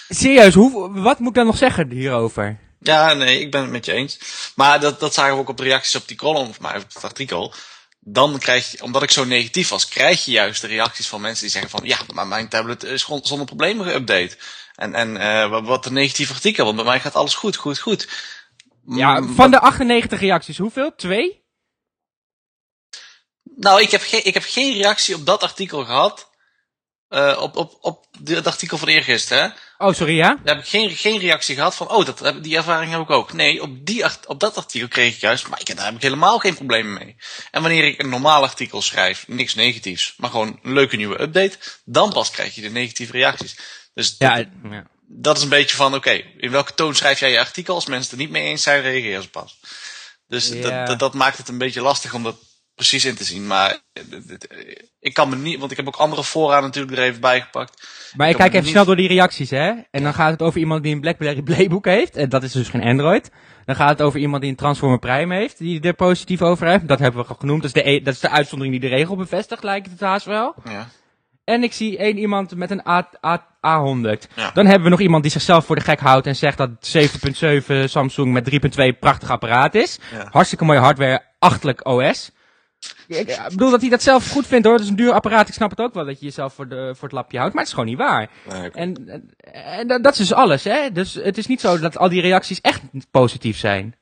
Serieus, hoe, wat moet ik dan nog zeggen hierover? Ja, nee, ik ben het met je eens. Maar dat, dat zagen we ook op de reacties op die column, of maar op het artikel. Dan krijg je, omdat ik zo negatief was, krijg je juist de reacties van mensen die zeggen van, ja, maar mijn tablet is gewoon zonder problemen geüpdate. En, en eh, wat- een negatief artikel, want bij mij gaat alles goed, goed, goed. Ja, van de 98 reacties, hoeveel? Twee? Nou, ik heb, geen ik heb geen reactie op dat artikel gehad. eh, op, op, op de- het artikel van eergisteren, hè. Oh, sorry, ja? Daar heb ik geen, geen reactie gehad van, oh, dat, die ervaring heb ik ook. Nee, op, die, op dat artikel kreeg ik juist, maar ik, daar heb ik helemaal geen problemen mee. En wanneer ik een normaal artikel schrijf, niks negatiefs, maar gewoon een leuke nieuwe update, dan pas krijg je de negatieve reacties. Dus Ja, dat, ja. dat is een beetje van, oké, in welke toon schrijf jij je artikel? Als mensen het er niet mee eens zijn, reageer ze pas. Dus Ja. dat, dat, dat maakt het een beetje lastig om dat precies in te zien. Maar eh, eh, ik kan me niet, want ik heb ook andere fora natuurlijk er even bijgepakt. Maar ik kijk even niet- snel door die reacties, hè. En dan gaat het over iemand die een BlackBerry Playbook heeft. En dat is dus geen Android. Dan gaat het over iemand die een Transformer Prime heeft, die er positief over heeft. Dat hebben we al genoemd. Dat is de, e- dat is de uitzondering die de regel bevestigt, lijkt het haast wel. Ja. En ik zie één iemand met een A, A, A100. Ja. Dan hebben we nog iemand die zichzelf voor de gek houdt en zegt dat 7.7 Samsung met 3.2 prachtig apparaat is. Ja. Hartstikke mooie hardware, achtelijk OS. Ik bedoel dat hij dat zelf goed vindt hoor. Het is een duur apparaat. Ik snap het ook wel dat je jezelf voor, de, voor het lapje houdt. Maar het is gewoon niet waar. Nee. En, en, en dat is dus alles hè. Dus het is niet zo dat al die reacties echt positief zijn.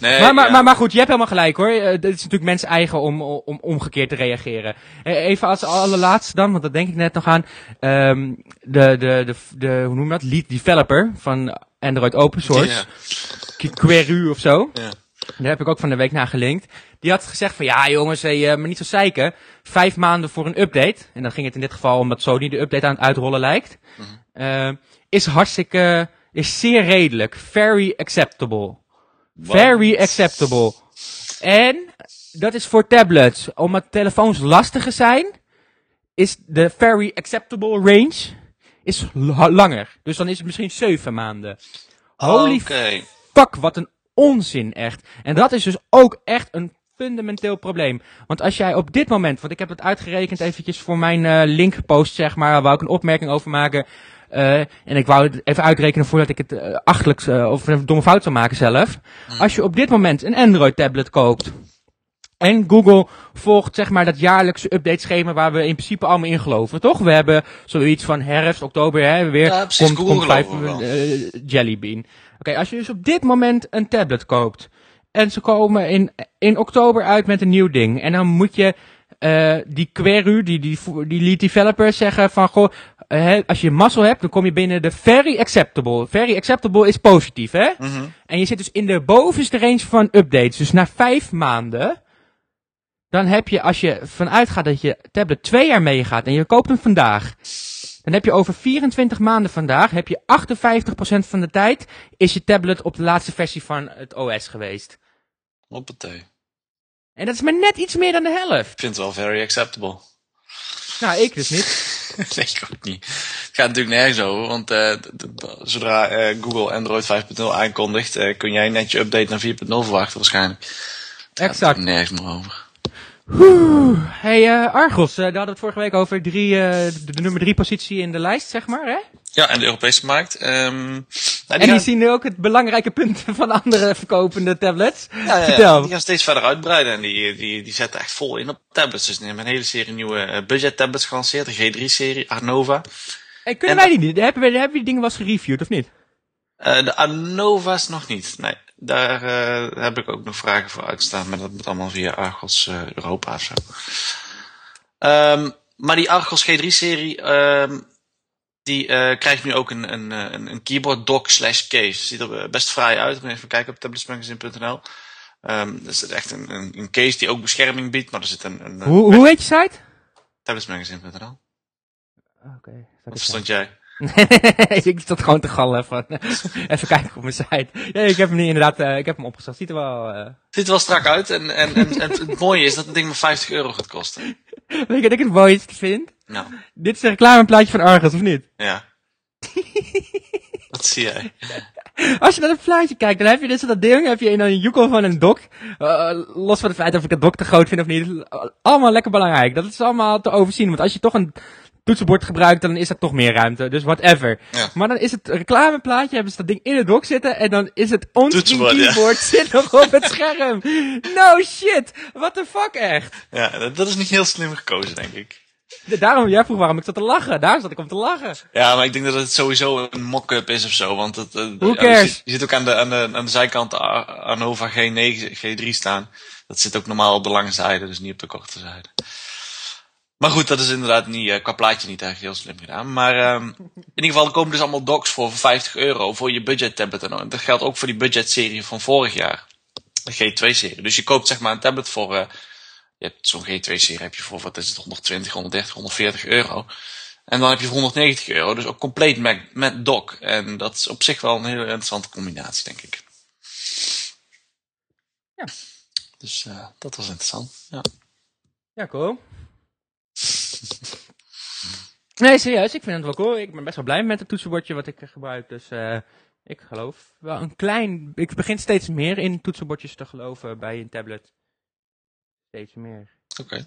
Nee, Maar, maar, ja. maar, maar goed, je hebt helemaal gelijk hoor. Eh, Het is natuurlijk mensen eigen om, om omgekeerd te reageren. Eh, Even als allerlaatste dan, want dat denk ik net nog aan. Ehm, de, de, de, de, hoe noem je dat? Lead developer van Android open source. Ja. Queru of zo. Ja. Daar heb ik ook van de week naar gelinkt. Die had gezegd van ja jongens, hey, eh, maar niet zo zeiken. Vijf maanden voor een update. En dan ging het in dit geval omdat Sony de update aan het uitrollen lijkt. Eh, is hartstikke, is zeer redelijk. Very acceptable. Very acceptable. En dat is voor tablets. Omdat telefoons lastiger zijn, is de very acceptable range is langer. Dus dan is het misschien zeven maanden. Holy fuck, wat een onzin echt. En dat is dus ook echt een fundamenteel probleem. Want als jij op dit moment, want ik heb het uitgerekend eventjes voor mijn eh, linkpost, zeg maar, wou ik een opmerking over maken. Eh, en ik wou het even uitrekenen voordat ik het uh, achtelijk uh, of een domme fout zou maken zelf. Als je op dit moment een Android tablet koopt. En Google volgt zeg maar dat jaarlijkse update schema waar we in principe allemaal in geloven, toch? We hebben zoiets van herfst, oktober, hè, weer Ja, precies, komt, komt vijf, eh, Jellybean. Oké, als je dus op dit moment een tablet koopt en ze komen in, in oktober uit met een nieuw ding en dan moet je uh, die Queru, die, die, die lead developers zeggen van goh, uh, als je mazzel hebt, dan kom je binnen de very acceptable. Very acceptable is positief, hè? Mm -hmm. En je zit dus in de bovenste range van updates. Dus na vijf maanden, dan heb je, als je vanuit gaat dat je tablet twee jaar meegaat en je koopt hem vandaag, dan heb je over 24 maanden vandaag, heb je 58% van de tijd, is je tablet op de laatste versie van het OS geweest. Hoppatee. En dat is maar net iets meer dan de helft. Ik vind het wel very acceptable. Nou, ik dus niet. nee, ik ook niet. Het gaat natuurlijk nergens over, want uh, zodra uh, Google Android 5.0 aankondigt, uh, kun jij net je update naar 4.0 verwachten waarschijnlijk. Exact. Het nergens meer over. Oeh. Hey Argos, daar hadden we het vorige week over drie, de, de, nummer drie positie in de lijst, zeg maar, hè? Ja, en de Europese markt. Um, nou, die en die gaan... zien nu ook het belangrijke punt van andere verkopende tablets. Ja, ja, Vertel. die gaan steeds verder uitbreiden en die, die, die zetten echt vol in op tablets. Dus die hebben een hele serie nieuwe eh, budget tablets gelanceerd, de G3-serie, Arnova. Hey, kunnen en wij die niet? Hebben we, hebben we die dingen wel eens gereviewd of niet? Uh, de Arnova's nog niet. Nee, daar uh, heb ik ook nog vragen voor uitstaan, maar dat moet allemaal via Argos uh, Europa of zo. Um, maar die Argos G3-serie, um, die uh, krijgt nu ook een, een, een, een keyboard dock slash case. Ziet er best fraai uit. Moet je even kijken op tabletsmagazine.nl. Um, er zit echt een, een, een, case die ook bescherming biedt, maar er zit een... een hoe, hoe heet je site? Tabletsmagazine.nl. Oké. Okay, Wat verstond jij? ik zat gewoon te gallen van, even kijken op mijn site. Ja, ik heb hem niet inderdaad, uh, ik heb hem opgesteld. Ziet er wel... Uh... Ziet er wel strak uit en, en, en, en het mooie is dat het ding maar 50 euro gaat kosten. Weet je wat ik het mooiste vind? Nou. Dit is een reclameplaatje van Argus, of niet? Ja. Wat zie jij? Als je naar het plaatje kijkt, dan heb je dus dat ding, heb je in een joekel van een dok. Uh, los van het feit of ik het dok te groot vind of niet. Allemaal lekker belangrijk. Dat is allemaal te overzien. Want als je toch een toetsenbord gebruikt, dan is er toch meer ruimte. Dus whatever. Ja. Maar dan is het reclameplaatje, hebben ze dat ding in het dok zitten. En dan is het onscreen Toetsenbord, ja. keyboard zit nog op het scherm. No shit. What the fuck echt. Ja, dat, dat is niet heel slim gekozen, denk ik. Daarom, jij vroeg waarom ik zat te lachen. Daar zat ik om te lachen. Ja, maar ik denk dat het sowieso een mock-up is of zo. Want het, Who ja, cares? Je, ziet ook aan de, aan de, aan de zijkant Anova G9, G3 staan. Dat zit ook normaal op de lange zijde, dus niet op de korte zijde. Maar goed, dat is inderdaad niet, eh, qua plaatje niet echt heel slim gedaan. Maar ehm, in ieder geval komen dus allemaal docs voor voor 50 euro voor je budget tablet. En dat geldt ook voor die budget serie van vorig jaar. De G2-serie. Dus je koopt zeg maar een tablet voor... eh, je hebt zo'n G2-serie heb je voor, wat is het, 120, 130, 140 euro. En dan heb je voor 190 euro, dus ook compleet met, met dock. En dat is op zich wel een hele interessante combinatie, denk ik. Ja. Dus eh, dat was interessant. Ja. Ja, cool. Nee, serieus, ik vind het wel cool. Ik ben best wel blij met het toetsenbordje wat ik eh, gebruik. Dus eh, ik geloof wel een klein... Ik begin steeds meer in toetsenbordjes te geloven bij een tablet. Steeds meer. Oké.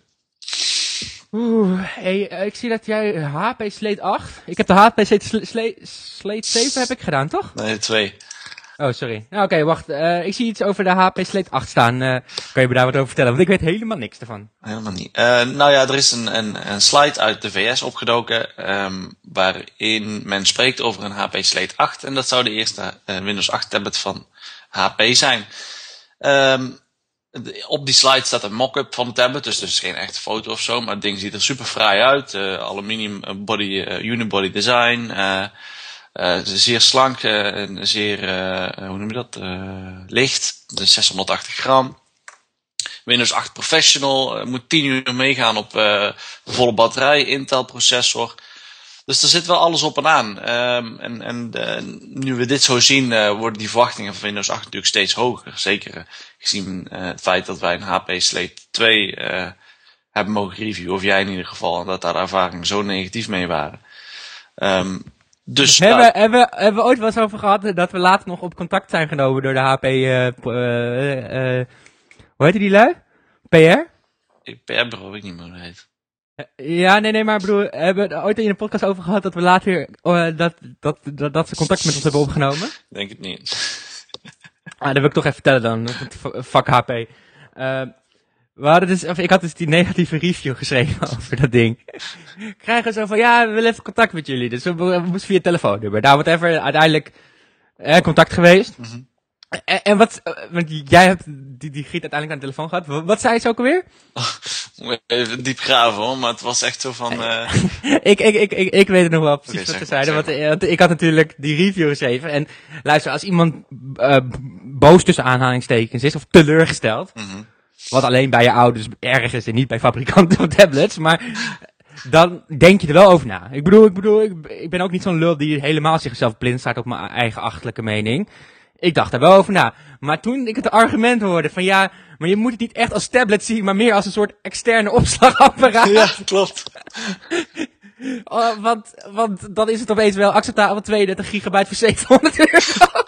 Oeh, hey, eh, ik zie dat jij HP Slate 8... Ik heb de HP Slate, Slate, Slate 7 heb ik gedaan, toch? Nee, twee. Oh, sorry. Nou, Oké, wacht. eh, ik zie iets over de HP Slate 8 staan. Eh, kan je me daar wat over vertellen? Want ik weet helemaal niks ervan. Helemaal niet. Eh, nou ja, er is een, een, een slide uit de VS opgedoken. ehm, waarin men spreekt over een HP Slate 8. En dat zou de eerste Windows 8 tablet van HP zijn. Ehm, op die slide staat een mock-up van de tablet. Dus is geen echte foto of zo. Maar het ding ziet er super fraai uit. aluminium body, unibody design. Eh, zeer slank eh, en zeer, eh, hoe noem je dat? licht. Dus 680 gram. Windows 8 Professional. moet 10 uur meegaan op volle batterij. Intel processor. Dus er zit wel alles op en aan. Ehm, en en nu we dit zo zien, worden die verwachtingen van Windows 8 natuurlijk steeds hoger. Zeker gezien het feit dat wij een HP Slate 2 eh, hebben mogen reviewen. Of jij in ieder geval. En dat daar ervaringen zo negatief mee waren. Ehm, dus nou, Hebben, hebben, hebben we ooit wel eens over gehad dat we later nog op contact zijn genomen door de HP... eh, eh, eh, hoe heet die lui? PR? PR-bureau, ik niet meer hoe het heet. Ja, nee, nee, maar broer, hebben we er ooit in een podcast over gehad dat we later, eh, dat, dat, dat, dat ze contact met ons hebben opgenomen? Denk het niet. Ah, dat wil ik toch even vertellen dan. Fuck HP. Eh, we hadden dus, of ik had dus die negatieve review geschreven over dat ding. Krijgen zo van, ja, we willen even contact met jullie. Dus we, we moesten via telefoonnummer. Nou, whatever, uiteindelijk eh, contact geweest. Mhm. En, en wat, eh, want jij hebt die, die Giet uiteindelijk aan de telefoon gehad. Wat, wat zei ze ook alweer? Moet Even diep graven hoor, maar het was echt zo van... eh, ik, ik, ik, ik, ik weet het nog wel precies wat ze zeiden. Want, eh, want ik had natuurlijk die review geschreven. En luister, als iemand eh, boos tussen aanhalingstekens is, of teleurgesteld. mhm. Wat alleen bij je ouders erg is en niet bij fabrikanten van tablets. Maar dan denk je er wel over na. Ik bedoel, ik bedoel, ik, ik ben ook niet zo'n lul die helemaal zichzelf blind staat op mijn eigen achterlijke mening. Ik dacht er wel over na. Maar toen ik het argument hoorde van ja, maar je moet het niet echt als tablet zien, maar meer als een soort externe opslagapparaat. Ja, klopt. Oh, want, want dan is het opeens wel acceptabel 32 gigabyte voor 700 euro.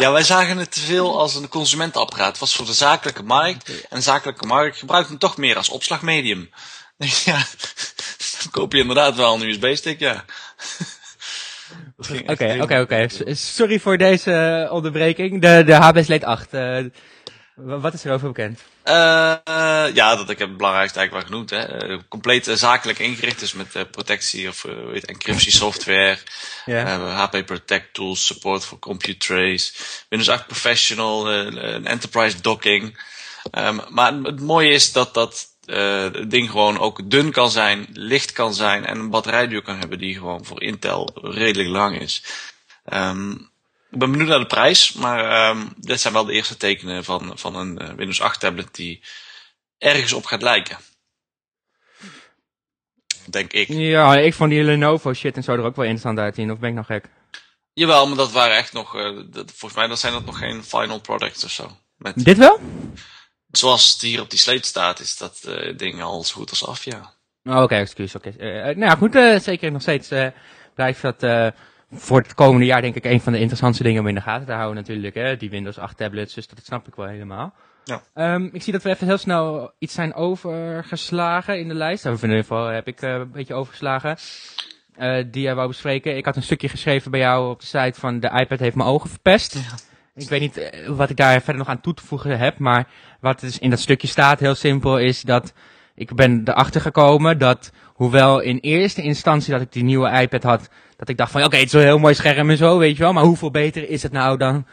Ja, wij zagen het te veel als een consumentenapparaat. Het was voor de zakelijke markt. En de zakelijke markt gebruikt hem toch meer als opslagmedium. Ja, dan koop je inderdaad wel een USB-stick, ja. Oké, oké, oké. Sorry voor deze onderbreking. De, de HB Slate 8. eh, wa- wat is er over bekend? Eh, eh, ja, dat ik heb het belangrijkste eigenlijk wel genoemd. Hè. Eh, compleet zakelijk ingericht, dus met protectie of heet, encryptie software. Ja. Eh, HP Protect tools, support voor Computrace, Windows 8 Professional, een enterprise docking. Ehm, maar het mooie is dat dat het ding gewoon ook dun kan zijn, licht kan zijn en een batterijduur kan hebben die gewoon voor Intel redelijk lang is. Ehm, ik ben benieuwd naar de prijs, maar ehm, dit zijn wel de eerste tekenen van, van een eh, Windows 8 tablet die ergens op gaat lijken. denk ik. Ja, ik vond die Lenovo shit en zo er ook wel interessant uitzien. Of ben ik nog gek? Jawel, maar dat waren echt nog, uh, dat, volgens mij dat zijn dat nog geen final products of zo. Met, Dit wel? zoals het hier op die sleet staat, is dat uh, ding al zo goed als af, ja. Oh, Oké, excuus. Oké. Okay. nou ja, goed, zeker nog steeds blijft dat voor het komende jaar denk ik een van de interessantste dingen om in de gaten te houden natuurlijk. Hè? Die Windows 8 tablets, dus dat snap ik wel helemaal. Ja. Um, ik zie dat we even heel snel iets zijn overgeslagen in de lijst. Of in ieder geval heb ik uh, een beetje overgeslagen. Uh, die jij wou bespreken. Ik had een stukje geschreven bij jou op de site van de iPad heeft mijn ogen verpest. Ja. Ik weet niet uh, wat ik daar verder nog aan toe te voegen heb. Maar wat dus in dat stukje staat heel simpel is dat ik ben erachter gekomen dat hoewel in eerste instantie dat ik die nieuwe iPad had dat ik dacht van, oké, okay, het is wel een heel mooi scherm en zo, weet je wel. Maar hoeveel beter is het nou dan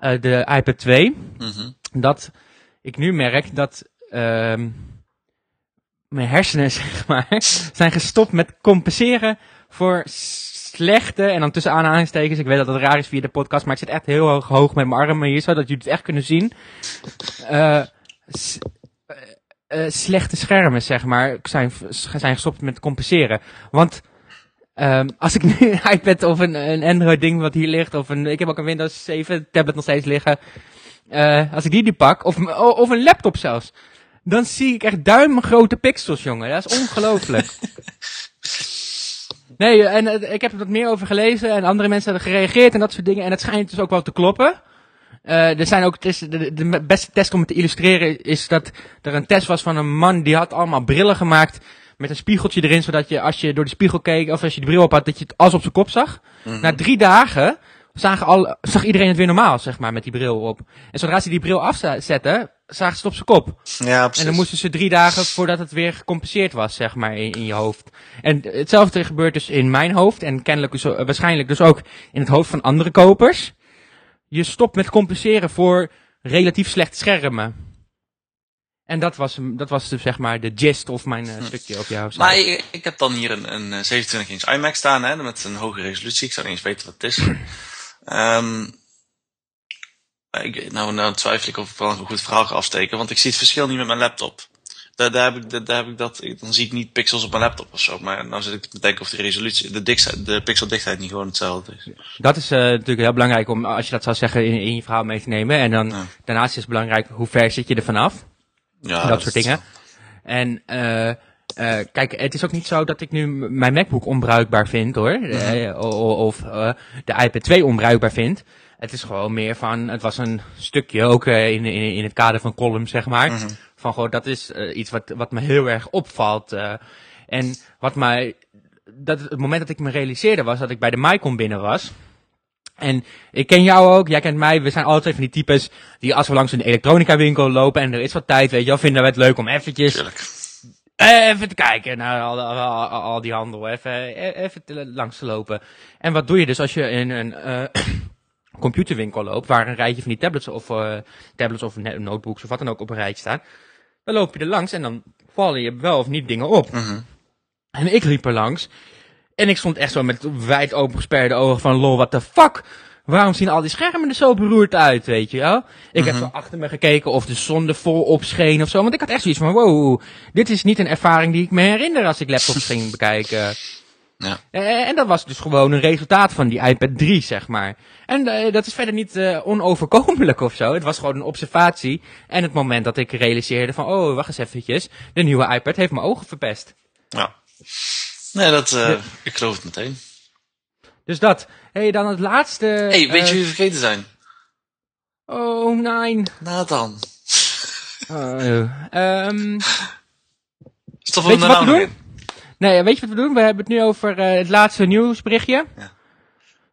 uh, de iPad 2? Mm -hmm. Dat ik nu merk dat uh, mijn hersenen, zeg maar, zijn gestopt met compenseren voor slechte, en dan tussen aanhalingstekens, ik weet dat het raar is via de podcast, maar ik zit echt heel hoog, hoog met mijn armen hier, zodat jullie het echt kunnen zien. Uh, uh, slechte schermen, zeg maar, zijn, zijn gestopt met compenseren. Want Um, als ik nu een iPad of een, een Android ding wat hier ligt, of een, ik heb ook een Windows 7 tablet nog steeds liggen. Uh, als ik die nu pak, of, of een laptop zelfs, dan zie ik echt duimgrote pixels, jongen. Dat is ongelooflijk. nee, en uh, ik heb er wat meer over gelezen en andere mensen hebben gereageerd en dat soort dingen. En het schijnt dus ook wel te kloppen. Uh, er zijn ook de, de beste test om het te illustreren is dat er een test was van een man die had allemaal brillen gemaakt met een spiegeltje erin, zodat je als je door de spiegel keek, of als je de bril op had, dat je het als op zijn kop zag. Mm -hmm. Na drie dagen zagen al, zag iedereen het weer normaal, zeg maar, met die bril op. En zodra ze die bril afzetten, zagen ze het op zijn kop. Ja, precies. En dan moesten ze drie dagen voordat het weer gecompenseerd was, zeg maar, in, in je hoofd. En hetzelfde gebeurt dus in mijn hoofd, en kennelijk dus, uh, waarschijnlijk dus ook in het hoofd van andere kopers. Je stopt met compenseren voor relatief slechte schermen. En dat was, dat was dus, zeg maar de gist of mijn uh, stukje op jouw site. Maar ik, ik, heb dan hier een, een 27 inch iMac staan, hè, met een hoge resolutie. Ik zou niet eens weten wat het is. um, ik, nou, nou twijfel ik of ik wel een goed verhaal ga afsteken, want ik zie het verschil niet met mijn laptop. Daar, daar, heb ik, daar, daar heb ik dat, dan zie ik niet pixels op mijn laptop of zo. Maar nou zit ik te denken of de resolutie, de, de pixeldichtheid niet gewoon hetzelfde is. Dat is uh, natuurlijk heel belangrijk om, als je dat zou zeggen, in, in je verhaal mee te nemen. En dan, ja. daarnaast is het belangrijk, hoe ver zit je er vanaf? Ja, dat, dat soort dingen. En uh, uh, kijk, het is ook niet zo dat ik nu mijn MacBook onbruikbaar vind hoor. Uh, of de iPad 2 onbruikbaar vind. Het is gewoon meer van, het was een stukje ook in, in, in het kader van column zeg maar. Mm -hmm. Van gewoon, dat is iets wat, wat me heel erg opvalt. en wat mij, dat, het moment dat ik me realiseerde was dat ik bij de MyCon binnen was. En ik ken jou ook, jij kent mij, we zijn twee van die types die als we langs een elektronica winkel lopen en er is wat tijd, weet je wel, vinden we het leuk om eventjes Tuurlijk. even te kijken naar al, al, die handel, even, even langs te lopen. En wat doe je dus als je in een computerwinkel loopt, waar een rijtje van die tablets of, uh, tablets of notebooks of wat dan ook op een rijtje staan, dan loop je er langs en dan vallen je wel of niet dingen op. Mm -hmm. En ik liep er langs. En ik stond echt zo met wijd opengesperde ogen van, lol, what the fuck? Waarom zien al die schermen er zo beroerd uit, weet je wel? Ik mm -hmm. heb zo achter me gekeken of de zon er vol op scheen of zo. Want ik had echt zoiets van, wow, dit is niet een ervaring die ik me herinner als ik laptops ging bekijken. Ja. En dat was dus gewoon een resultaat van die iPad 3, zeg maar. En uh, dat is verder niet uh, onoverkomelijk of zo. Het was gewoon een observatie. En het moment dat ik realiseerde van, oh, wacht eens eventjes. De nieuwe iPad heeft mijn ogen verpest. Ja. Nee, dat, uh, de... ik geloof het meteen. Dus dat. Hey, dan het laatste. hey, weet je wie we vergeten zijn? Oh, nee. Nathan. Um, is toch weet je wat we doen? Nee, weet je wat we doen? We hebben het nu over uh, het laatste nieuwsberichtje. Ja.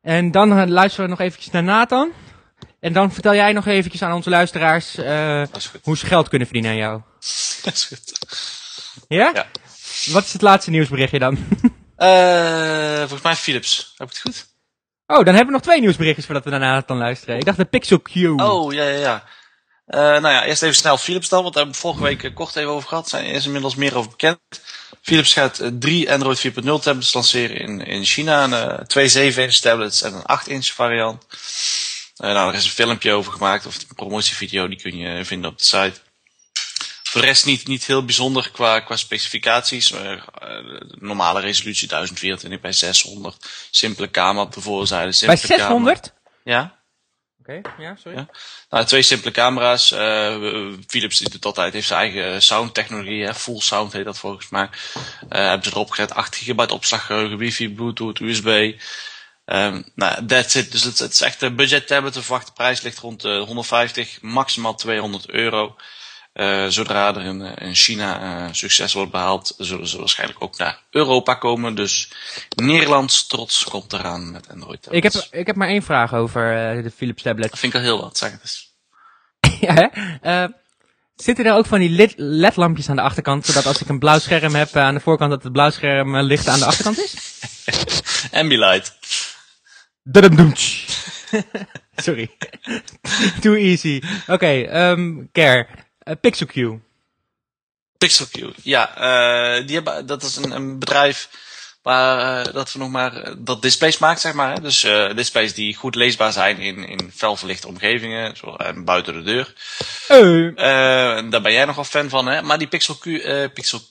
En dan uh, luisteren we nog eventjes naar Nathan. En dan vertel jij nog eventjes aan onze luisteraars uh, hoe ze geld kunnen verdienen aan jou. Dat is goed. Ja? Ja. Wat is het laatste nieuwsberichtje dan? Volgens mij Philips. Heb ik het goed? Oh, dan hebben we nog twee nieuwsberichtjes voordat we daarna dan luisteren. Ik dacht de Pixel Q. Oh, ja, ja, ja. Uh, nou ja, eerst even snel Philips dan, want daar hebben we vorige week kort even over gehad. Er is inmiddels meer over bekend. Philips gaat uh, drie Android 4.0 tablets lanceren in, in China. Een, twee 7-inch tablets en een 8-inch variant. nou, er is een filmpje over gemaakt, of een promotievideo, die kun je vinden op de site. Voor de rest niet, niet heel bijzonder qua, qua specificaties. Uh, normale resolutie 1024 bij 600. Simpele camera op de voorzijde. Bij 600? Camera. Ja. Oké, ja, sorry. Nou, twee simpele camera's. Uh, Philips doet altijd, heeft zijn eigen soundtechnologie, full sound heet dat volgens mij. Uh, hebben ze erop gezet 8 gigabyte opslaggeheugen, wifi, bluetooth, USB. Um, nou, that's it. Dus het, het is echt een budget tablet. De prijs ligt rond de 150, maximaal 200 euro. Uh, zodra er in, in China uh, succes wordt behaald, zullen ze waarschijnlijk ook naar Europa komen. Dus Nederlands trots komt eraan met Android tablets. Ik heb, ik heb maar één vraag over uh, de Philips tablet. Dat vind ik al heel wat, zeg het eens. ja, hè? Zitten er ook van die LED-lampjes aan de achterkant, zodat als ik een blauw scherm heb aan de voorkant, dat het blauw scherm licht aan de achterkant is? Ambilight. Sorry. Too easy. Oké, okay, um, Care. Uh, PixelQ. PixelQ, ja. Uh, die hebben, dat is een, een bedrijf waar uh, dat we nog maar dat displays maakt, zeg maar. Hè? Dus displays die goed leesbaar zijn in, in felverlichte omgevingen, zo, en buiten de deur. Daar ben jij nogal fan van, hè? Maar die PixelQ, Pixel,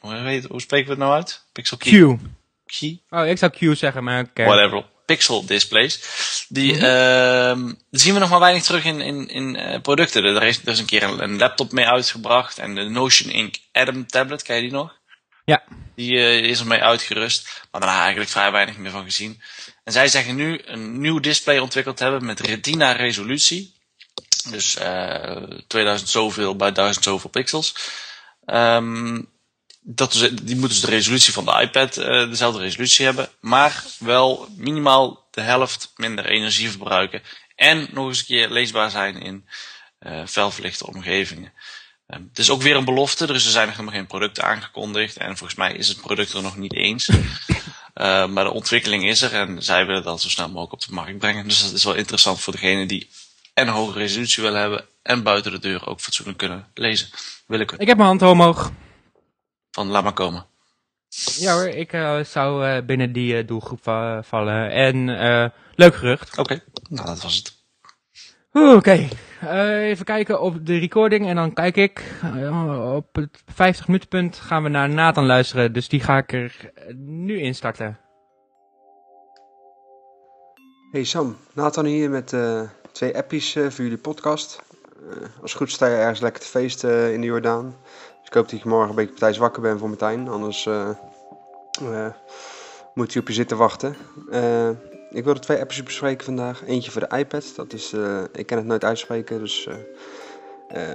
hoe, heet, hoe spreken we het nou uit? PixelQ. Q. Q. Oh, ik zou Q zeggen, maar oké. Okay. Whatever pixel displays. Die -hmm. uh, zien we nog maar weinig terug in, in, in uh, producten. Er is, er is een keer een, een, laptop mee uitgebracht. En de Notion Ink Atom tablet, ken je die nog? Ja. Die uh, is ermee uitgerust. Maar daarna eigenlijk vrij weinig meer van gezien. En zij zeggen nu een nieuw display ontwikkeld hebben met retina resolutie. Dus 2000 zoveel bij 1000 zoveel pixels. Um, dat is, die moeten dus de resolutie van de iPad uh, dezelfde resolutie hebben, maar wel minimaal de helft minder energie verbruiken en nog eens een keer leesbaar zijn in uh, felverlichte omgevingen. Um, het is ook weer een belofte, dus er zijn nog helemaal geen producten aangekondigd en volgens mij is het product er nog niet eens. Uh, maar de ontwikkeling is er en zij willen dat zo snel mogelijk op de markt brengen. Dus dat is wel interessant voor degene die en hoge resolutie willen hebben en buiten de deur ook fatsoenlijk kunnen lezen. Wil ik, ik heb mijn hand omhoog van laat maar komen. Ja hoor, ik uh, zou uh, binnen die uh, doelgroep vallen. En leuk gerucht. Oké, okay. nou dat was het. Oké, okay. even kijken op de recording en dan kijk ik. op het 50 minuten punt gaan we naar Nathan luisteren. Dus die ga ik er nu instarten. Hey Sam, Nathan hier met twee appies voor jullie podcast. als het goed sta je ergens lekker te feesten in de Jordaan. Dus ik hoop dat je morgen een beetje partij wakker bent voor Martijn. Anders uh, uh, moet hij op je zitten wachten. Uh, ik wilde twee apps bespreken vandaag. Eentje voor de iPad. Dat is, ik kan het nooit uitspreken, dus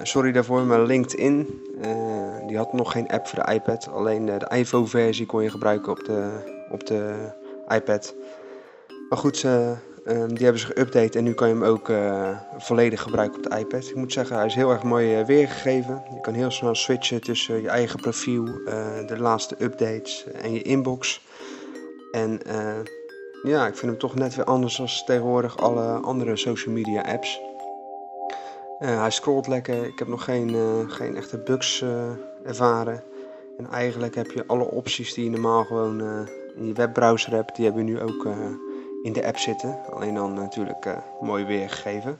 sorry daarvoor. Maar LinkedIn, die had nog geen app voor de iPad. Alleen de iPhone-versie kon je gebruiken op de, op de iPad. Maar goed, die hebben ze geüpdate en nu kan je hem ook uh, volledig gebruiken op de iPad. Ik moet zeggen, hij is heel erg mooi uh, weergegeven. Je kan heel snel switchen tussen je eigen profiel, uh, de laatste updates en je inbox. En ja, ik vind hem toch net weer anders dan tegenwoordig alle andere social media apps. hij scrolt lekker, ik heb nog geen, geen echte bugs ervaren. En eigenlijk heb je alle opties die je normaal gewoon in je webbrowser hebt, die hebben je nu ook in de app zitten. Alleen dan natuurlijk uh, mooi weergegeven.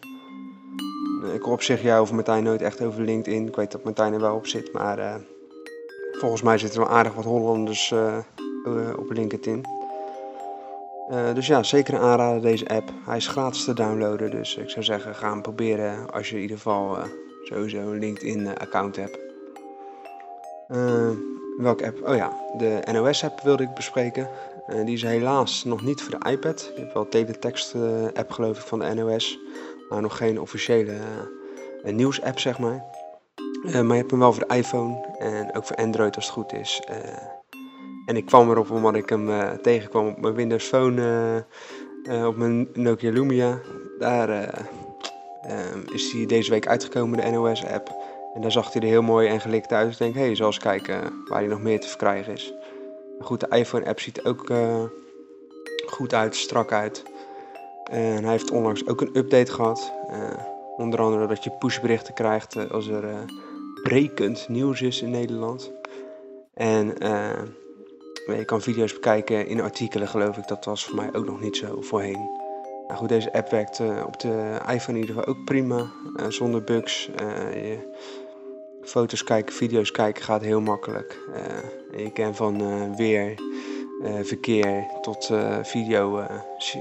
Uh, ik op zich jou of Martijn nooit echt over LinkedIn. Ik weet dat Martijn er wel op zit, maar volgens mij zitten er wel aardig wat Hollanders op LinkedIn. dus ja, zeker een aanrader deze app. Hij is gratis te downloaden, dus ik zou zeggen ga hem proberen als je in ieder geval sowieso een LinkedIn account hebt. welke app? Oh ja, de NOS app wilde ik bespreken. Uh, die is helaas nog niet voor de iPad. Je hebt wel teletext uh, app geloof ik van de NOS. Maar nog geen officiële uh, nieuws app zeg maar. maar je hebt hem wel voor de iPhone en ook voor Android als het goed is. en ik kwam erop omdat ik hem tegenkwam op mijn Windows Phone, op mijn Nokia Lumia. Daar is hij deze week uitgekomen, de NOS app. En daar zag hij er heel mooi en gelikt uit. Ik denk, hé, hey, zal eens kijken waar hij nog meer te verkrijgen is. Goed, de iPhone-app ziet ook uh, goed uit, strak uit. En hij heeft onlangs ook een update gehad. Uh, onder andere dat je pushberichten krijgt uh, als er brekend nieuws is in Nederland. En je kan video's bekijken in artikelen, geloof ik. Dat was voor mij ook nog niet zo voorheen. Nou goed, deze app werkt op de iPhone in ieder geval ook prima, zonder bugs. je foto's kijken, video's kijken gaat heel makkelijk. Uh, je kan van uh, weer, uh, verkeer tot video,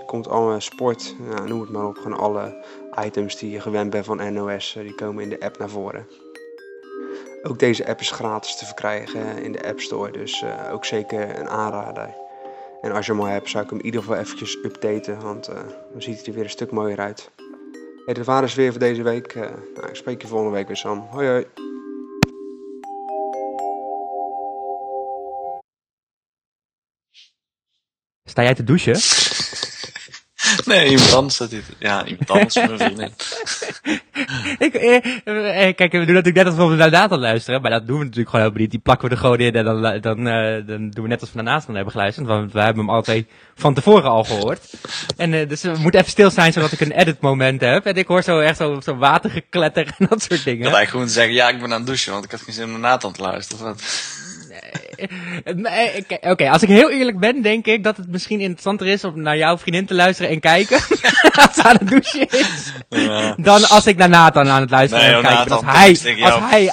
komt allemaal sport, nou, noem het maar op. Gewoon alle items die je gewend bent van NOS, die komen in de app naar voren. Ook deze app is gratis te verkrijgen in de App Store, dus ook zeker een aanrader. En als je hem al hebt, zou ik hem in ieder geval eventjes updaten, want dan ziet hij er weer een stuk mooier uit. Hey, waren weer voor deze week. nou, ik spreek je volgende week weer, Sam. Hoi hoi. Sta jij te douchen? Nee, iemand anders staat dit. Ja, iemand anders mijn vriendin. ik, eh, eh, kijk, we doen natuurlijk net alsof we naar Nathan luisteren, maar dat doen we natuurlijk gewoon helemaal niet. Die plakken we er gewoon in en dan, dan, uh, dan doen we net alsof we naar Nathan hebben geluisterd, want we hebben hem altijd van tevoren al gehoord. En uh, dus we moeten even stil zijn, zodat ik een edit moment heb. En ik hoor zo echt zo, zo watergekletter en dat soort dingen. Had eigenlijk gewoon zeggen, ja, ik ben aan het douchen, want ik had geen zin om naar Nathan te luisteren. Wat? Oké, als ik heel eerlijk ben, denk ik dat het misschien interessanter is om naar jouw vriendin te luisteren en kijken. als ze aan het douchen is. Ja. Dan als ik naar Nathan aan het luisteren nee, en kijken Als hij, als, hij,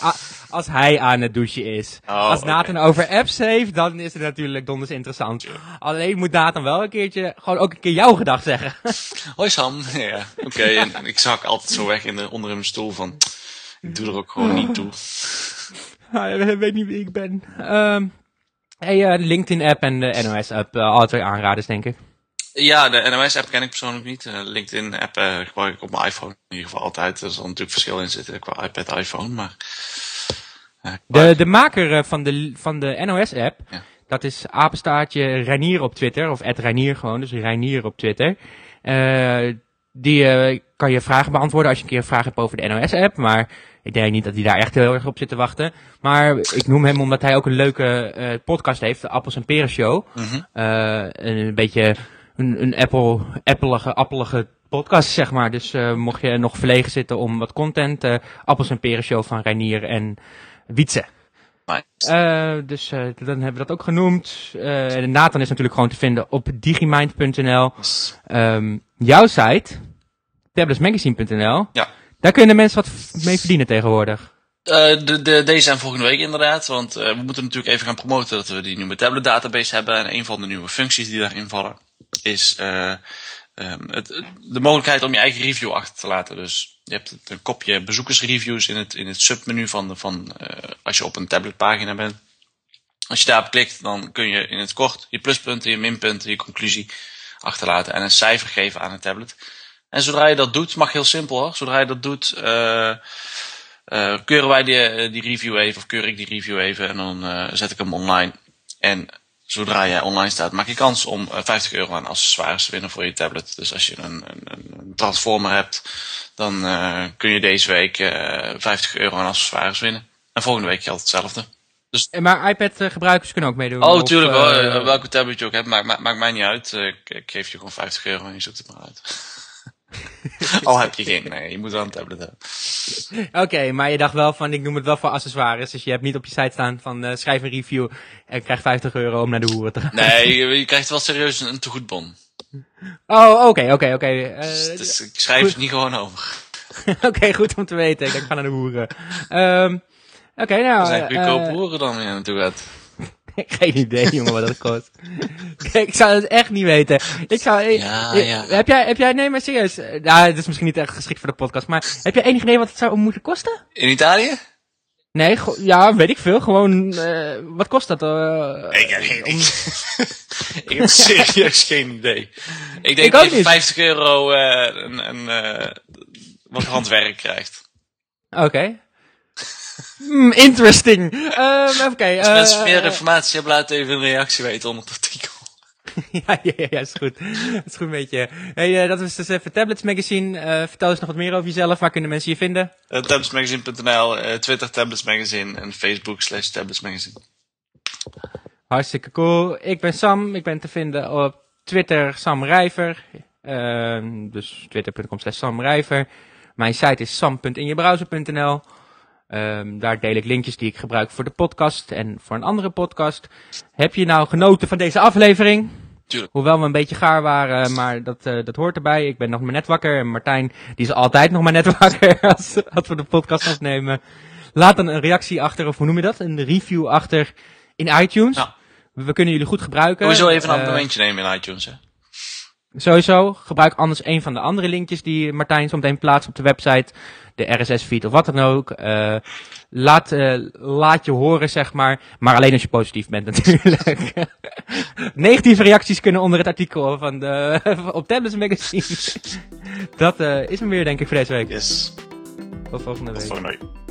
als hij aan het douchen is. Oh, als Nathan over apps heeft, dan is het natuurlijk donders interessant. Alleen moet Nathan wel een keertje, gewoon ook een keer jouw gedag zeggen. Hoi Sam. Ja, oké. En ik zag altijd zo weg in de, onder mijn stoel van, ik doe er ook gewoon niet toe. Hij weet niet wie ik ben. Um, hey, uh, de LinkedIn-app en de NOS-app, uh, alle twee aanraders, denk ik. Ja, de NOS-app ken ik persoonlijk niet. Uh, LinkedIn-app gebruik ik op mijn iPhone in ieder geval altijd. Er zal natuurlijk verschil in zitten qua iPad, iPhone, maar... de, de maker van de, van de NOS-app, ja. dat is apenstaartje Reinier op Twitter, of Reinier gewoon, dus Reinier op Twitter. Die kan je vragen beantwoorden als je een keer een vraag hebt over de NOS-app, maar ik denk niet dat hij daar echt heel erg op zit te wachten. Maar ik noem hem omdat hij ook een leuke uh, podcast heeft, de Appels en Peren Show. Mm -hmm. uh, een beetje een, een Apple, appelige, appelige podcast, zeg maar. Dus mocht je nog verlegen zitten om wat content, Appels en Peren Show van Reinier en Wietse. Nice. dus dan hebben we dat ook genoemd. en Nathan is natuurlijk gewoon te vinden op digimind.nl. Um, jouw site, tabletsmagazine.nl. Ja. Daar kunnen mensen wat mee verdienen tegenwoordig. Uh, de, de, deze zijn volgende week inderdaad, want uh, we moeten natuurlijk even gaan promoten dat we die nieuwe tablet database hebben. En een van de nieuwe functies die daarin vallen is uh, um, het, de mogelijkheid om je eigen review achter te laten. Dus je hebt een kopje bezoekersreviews in het, in het submenu van, van als je op een tabletpagina bent. Als je daarop klikt, dan kun je in het kort je pluspunten, je minpunten, je conclusie achterlaten en een cijfer geven aan een tablet. En zodra je dat doet, mag heel simpel hoor. Zodra je dat doet, uh, uh, keuren wij die, eh, die review even, of keur ik die review even en dan zet ik hem online. En zodra jij online staat, maak je kans om 50 euro aan accessoires te winnen voor je tablet. Dus als je een, een, een transformer hebt, dan kun je deze week 50 euro aan accessoires winnen. En volgende week geldt hetzelfde. Dus... Maar iPad-gebruikers kunnen ook meedoen? Oh, tuurlijk wel. welke tablet je ook hebt, maakt, maakt, mij niet uit. ik, ik geef je gewoon 50 euro en je zoekt het maar uit. Al heb je geen, nee, je moet wel een tablet hebben. Oké, maar je dacht wel van, ik noem het wel voor accessoires. Dus je hebt niet op je site staan van, uh, schrijf een review en krijg 50 euro om naar de hoeren te gaan. Nee, je, krijgt wel serieus een, een tegoedbon. Oh, oké, oké, oké. Eh, dus, dus, ik schrijf het niet gewoon over. oké, goed om te weten. Ik ga naar de hoeren. Um, oké, nou... Er zijn goedkope uh, hoeren dan, ja, natuurlijk. Geen idee, jongen, wat dat kost. ik zou het echt niet weten. Ik zou, ja, ja. Heb jij, heb jij, nee, maar serieus. Nou, het is misschien niet echt geschikt voor de podcast, maar heb jij enig idee wat het zou moeten kosten? In Italië? Nee, ja, weet ik veel. Gewoon, uh, wat kost dat? Uh, ik, heb, om... ik heb serieus geen idee. Ik denk dat je 50 euro uh, een, een, wat handwerk krijgt. Oké. Okay. Hmm, interesting. Um, even kijken. Als mensen meer informatie hebben, laat even een reactie weten onder het artikel. ja, ja, ja, is goed. Dat is goed met je. Hey, uh, dat is dus even Tablets Magazine. Uh, vertel eens nog wat meer over jezelf. Waar kunnen mensen je vinden? Uh, tabletsmagazine.nl, Twitter Tablets Magazine en Facebook slash Tablets Magazine. Hartstikke cool. Ik ben Sam. Ik ben te vinden op Twitter Sam Rijver. Ehm, dus twitter.com slash Sam Rijver. Mijn site is sam.injebrowser.nl. Um, daar deel ik linkjes die ik gebruik voor de podcast en voor een andere podcast. Heb je nou genoten van deze aflevering? Tuurlijk. Hoewel we een beetje gaar waren, maar dat, uh, dat hoort erbij. Ik ben nog maar net wakker en Martijn die is altijd nog maar net wakker als, als we de podcast opnemen. laat dan een reactie achter, of hoe noem je dat? Een review achter in iTunes. Ja. We kunnen jullie goed gebruiken. Sowieso even een Eh, abonnementje nemen in iTunes, hè. Sowieso. Gebruik anders een van de andere linkjes die Martijn zo meteen plaatst op de website. De RSS-feed of wat dan ook. Eh, laat, eh, laat je horen, zeg maar. Maar alleen als je positief bent natuurlijk. Negatieve reacties kunnen onder het artikel van de, op Tablets Magazine. Dat eh, is hem weer, denk ik, voor deze week. Yes. Tot volgende Tot week. volgende week.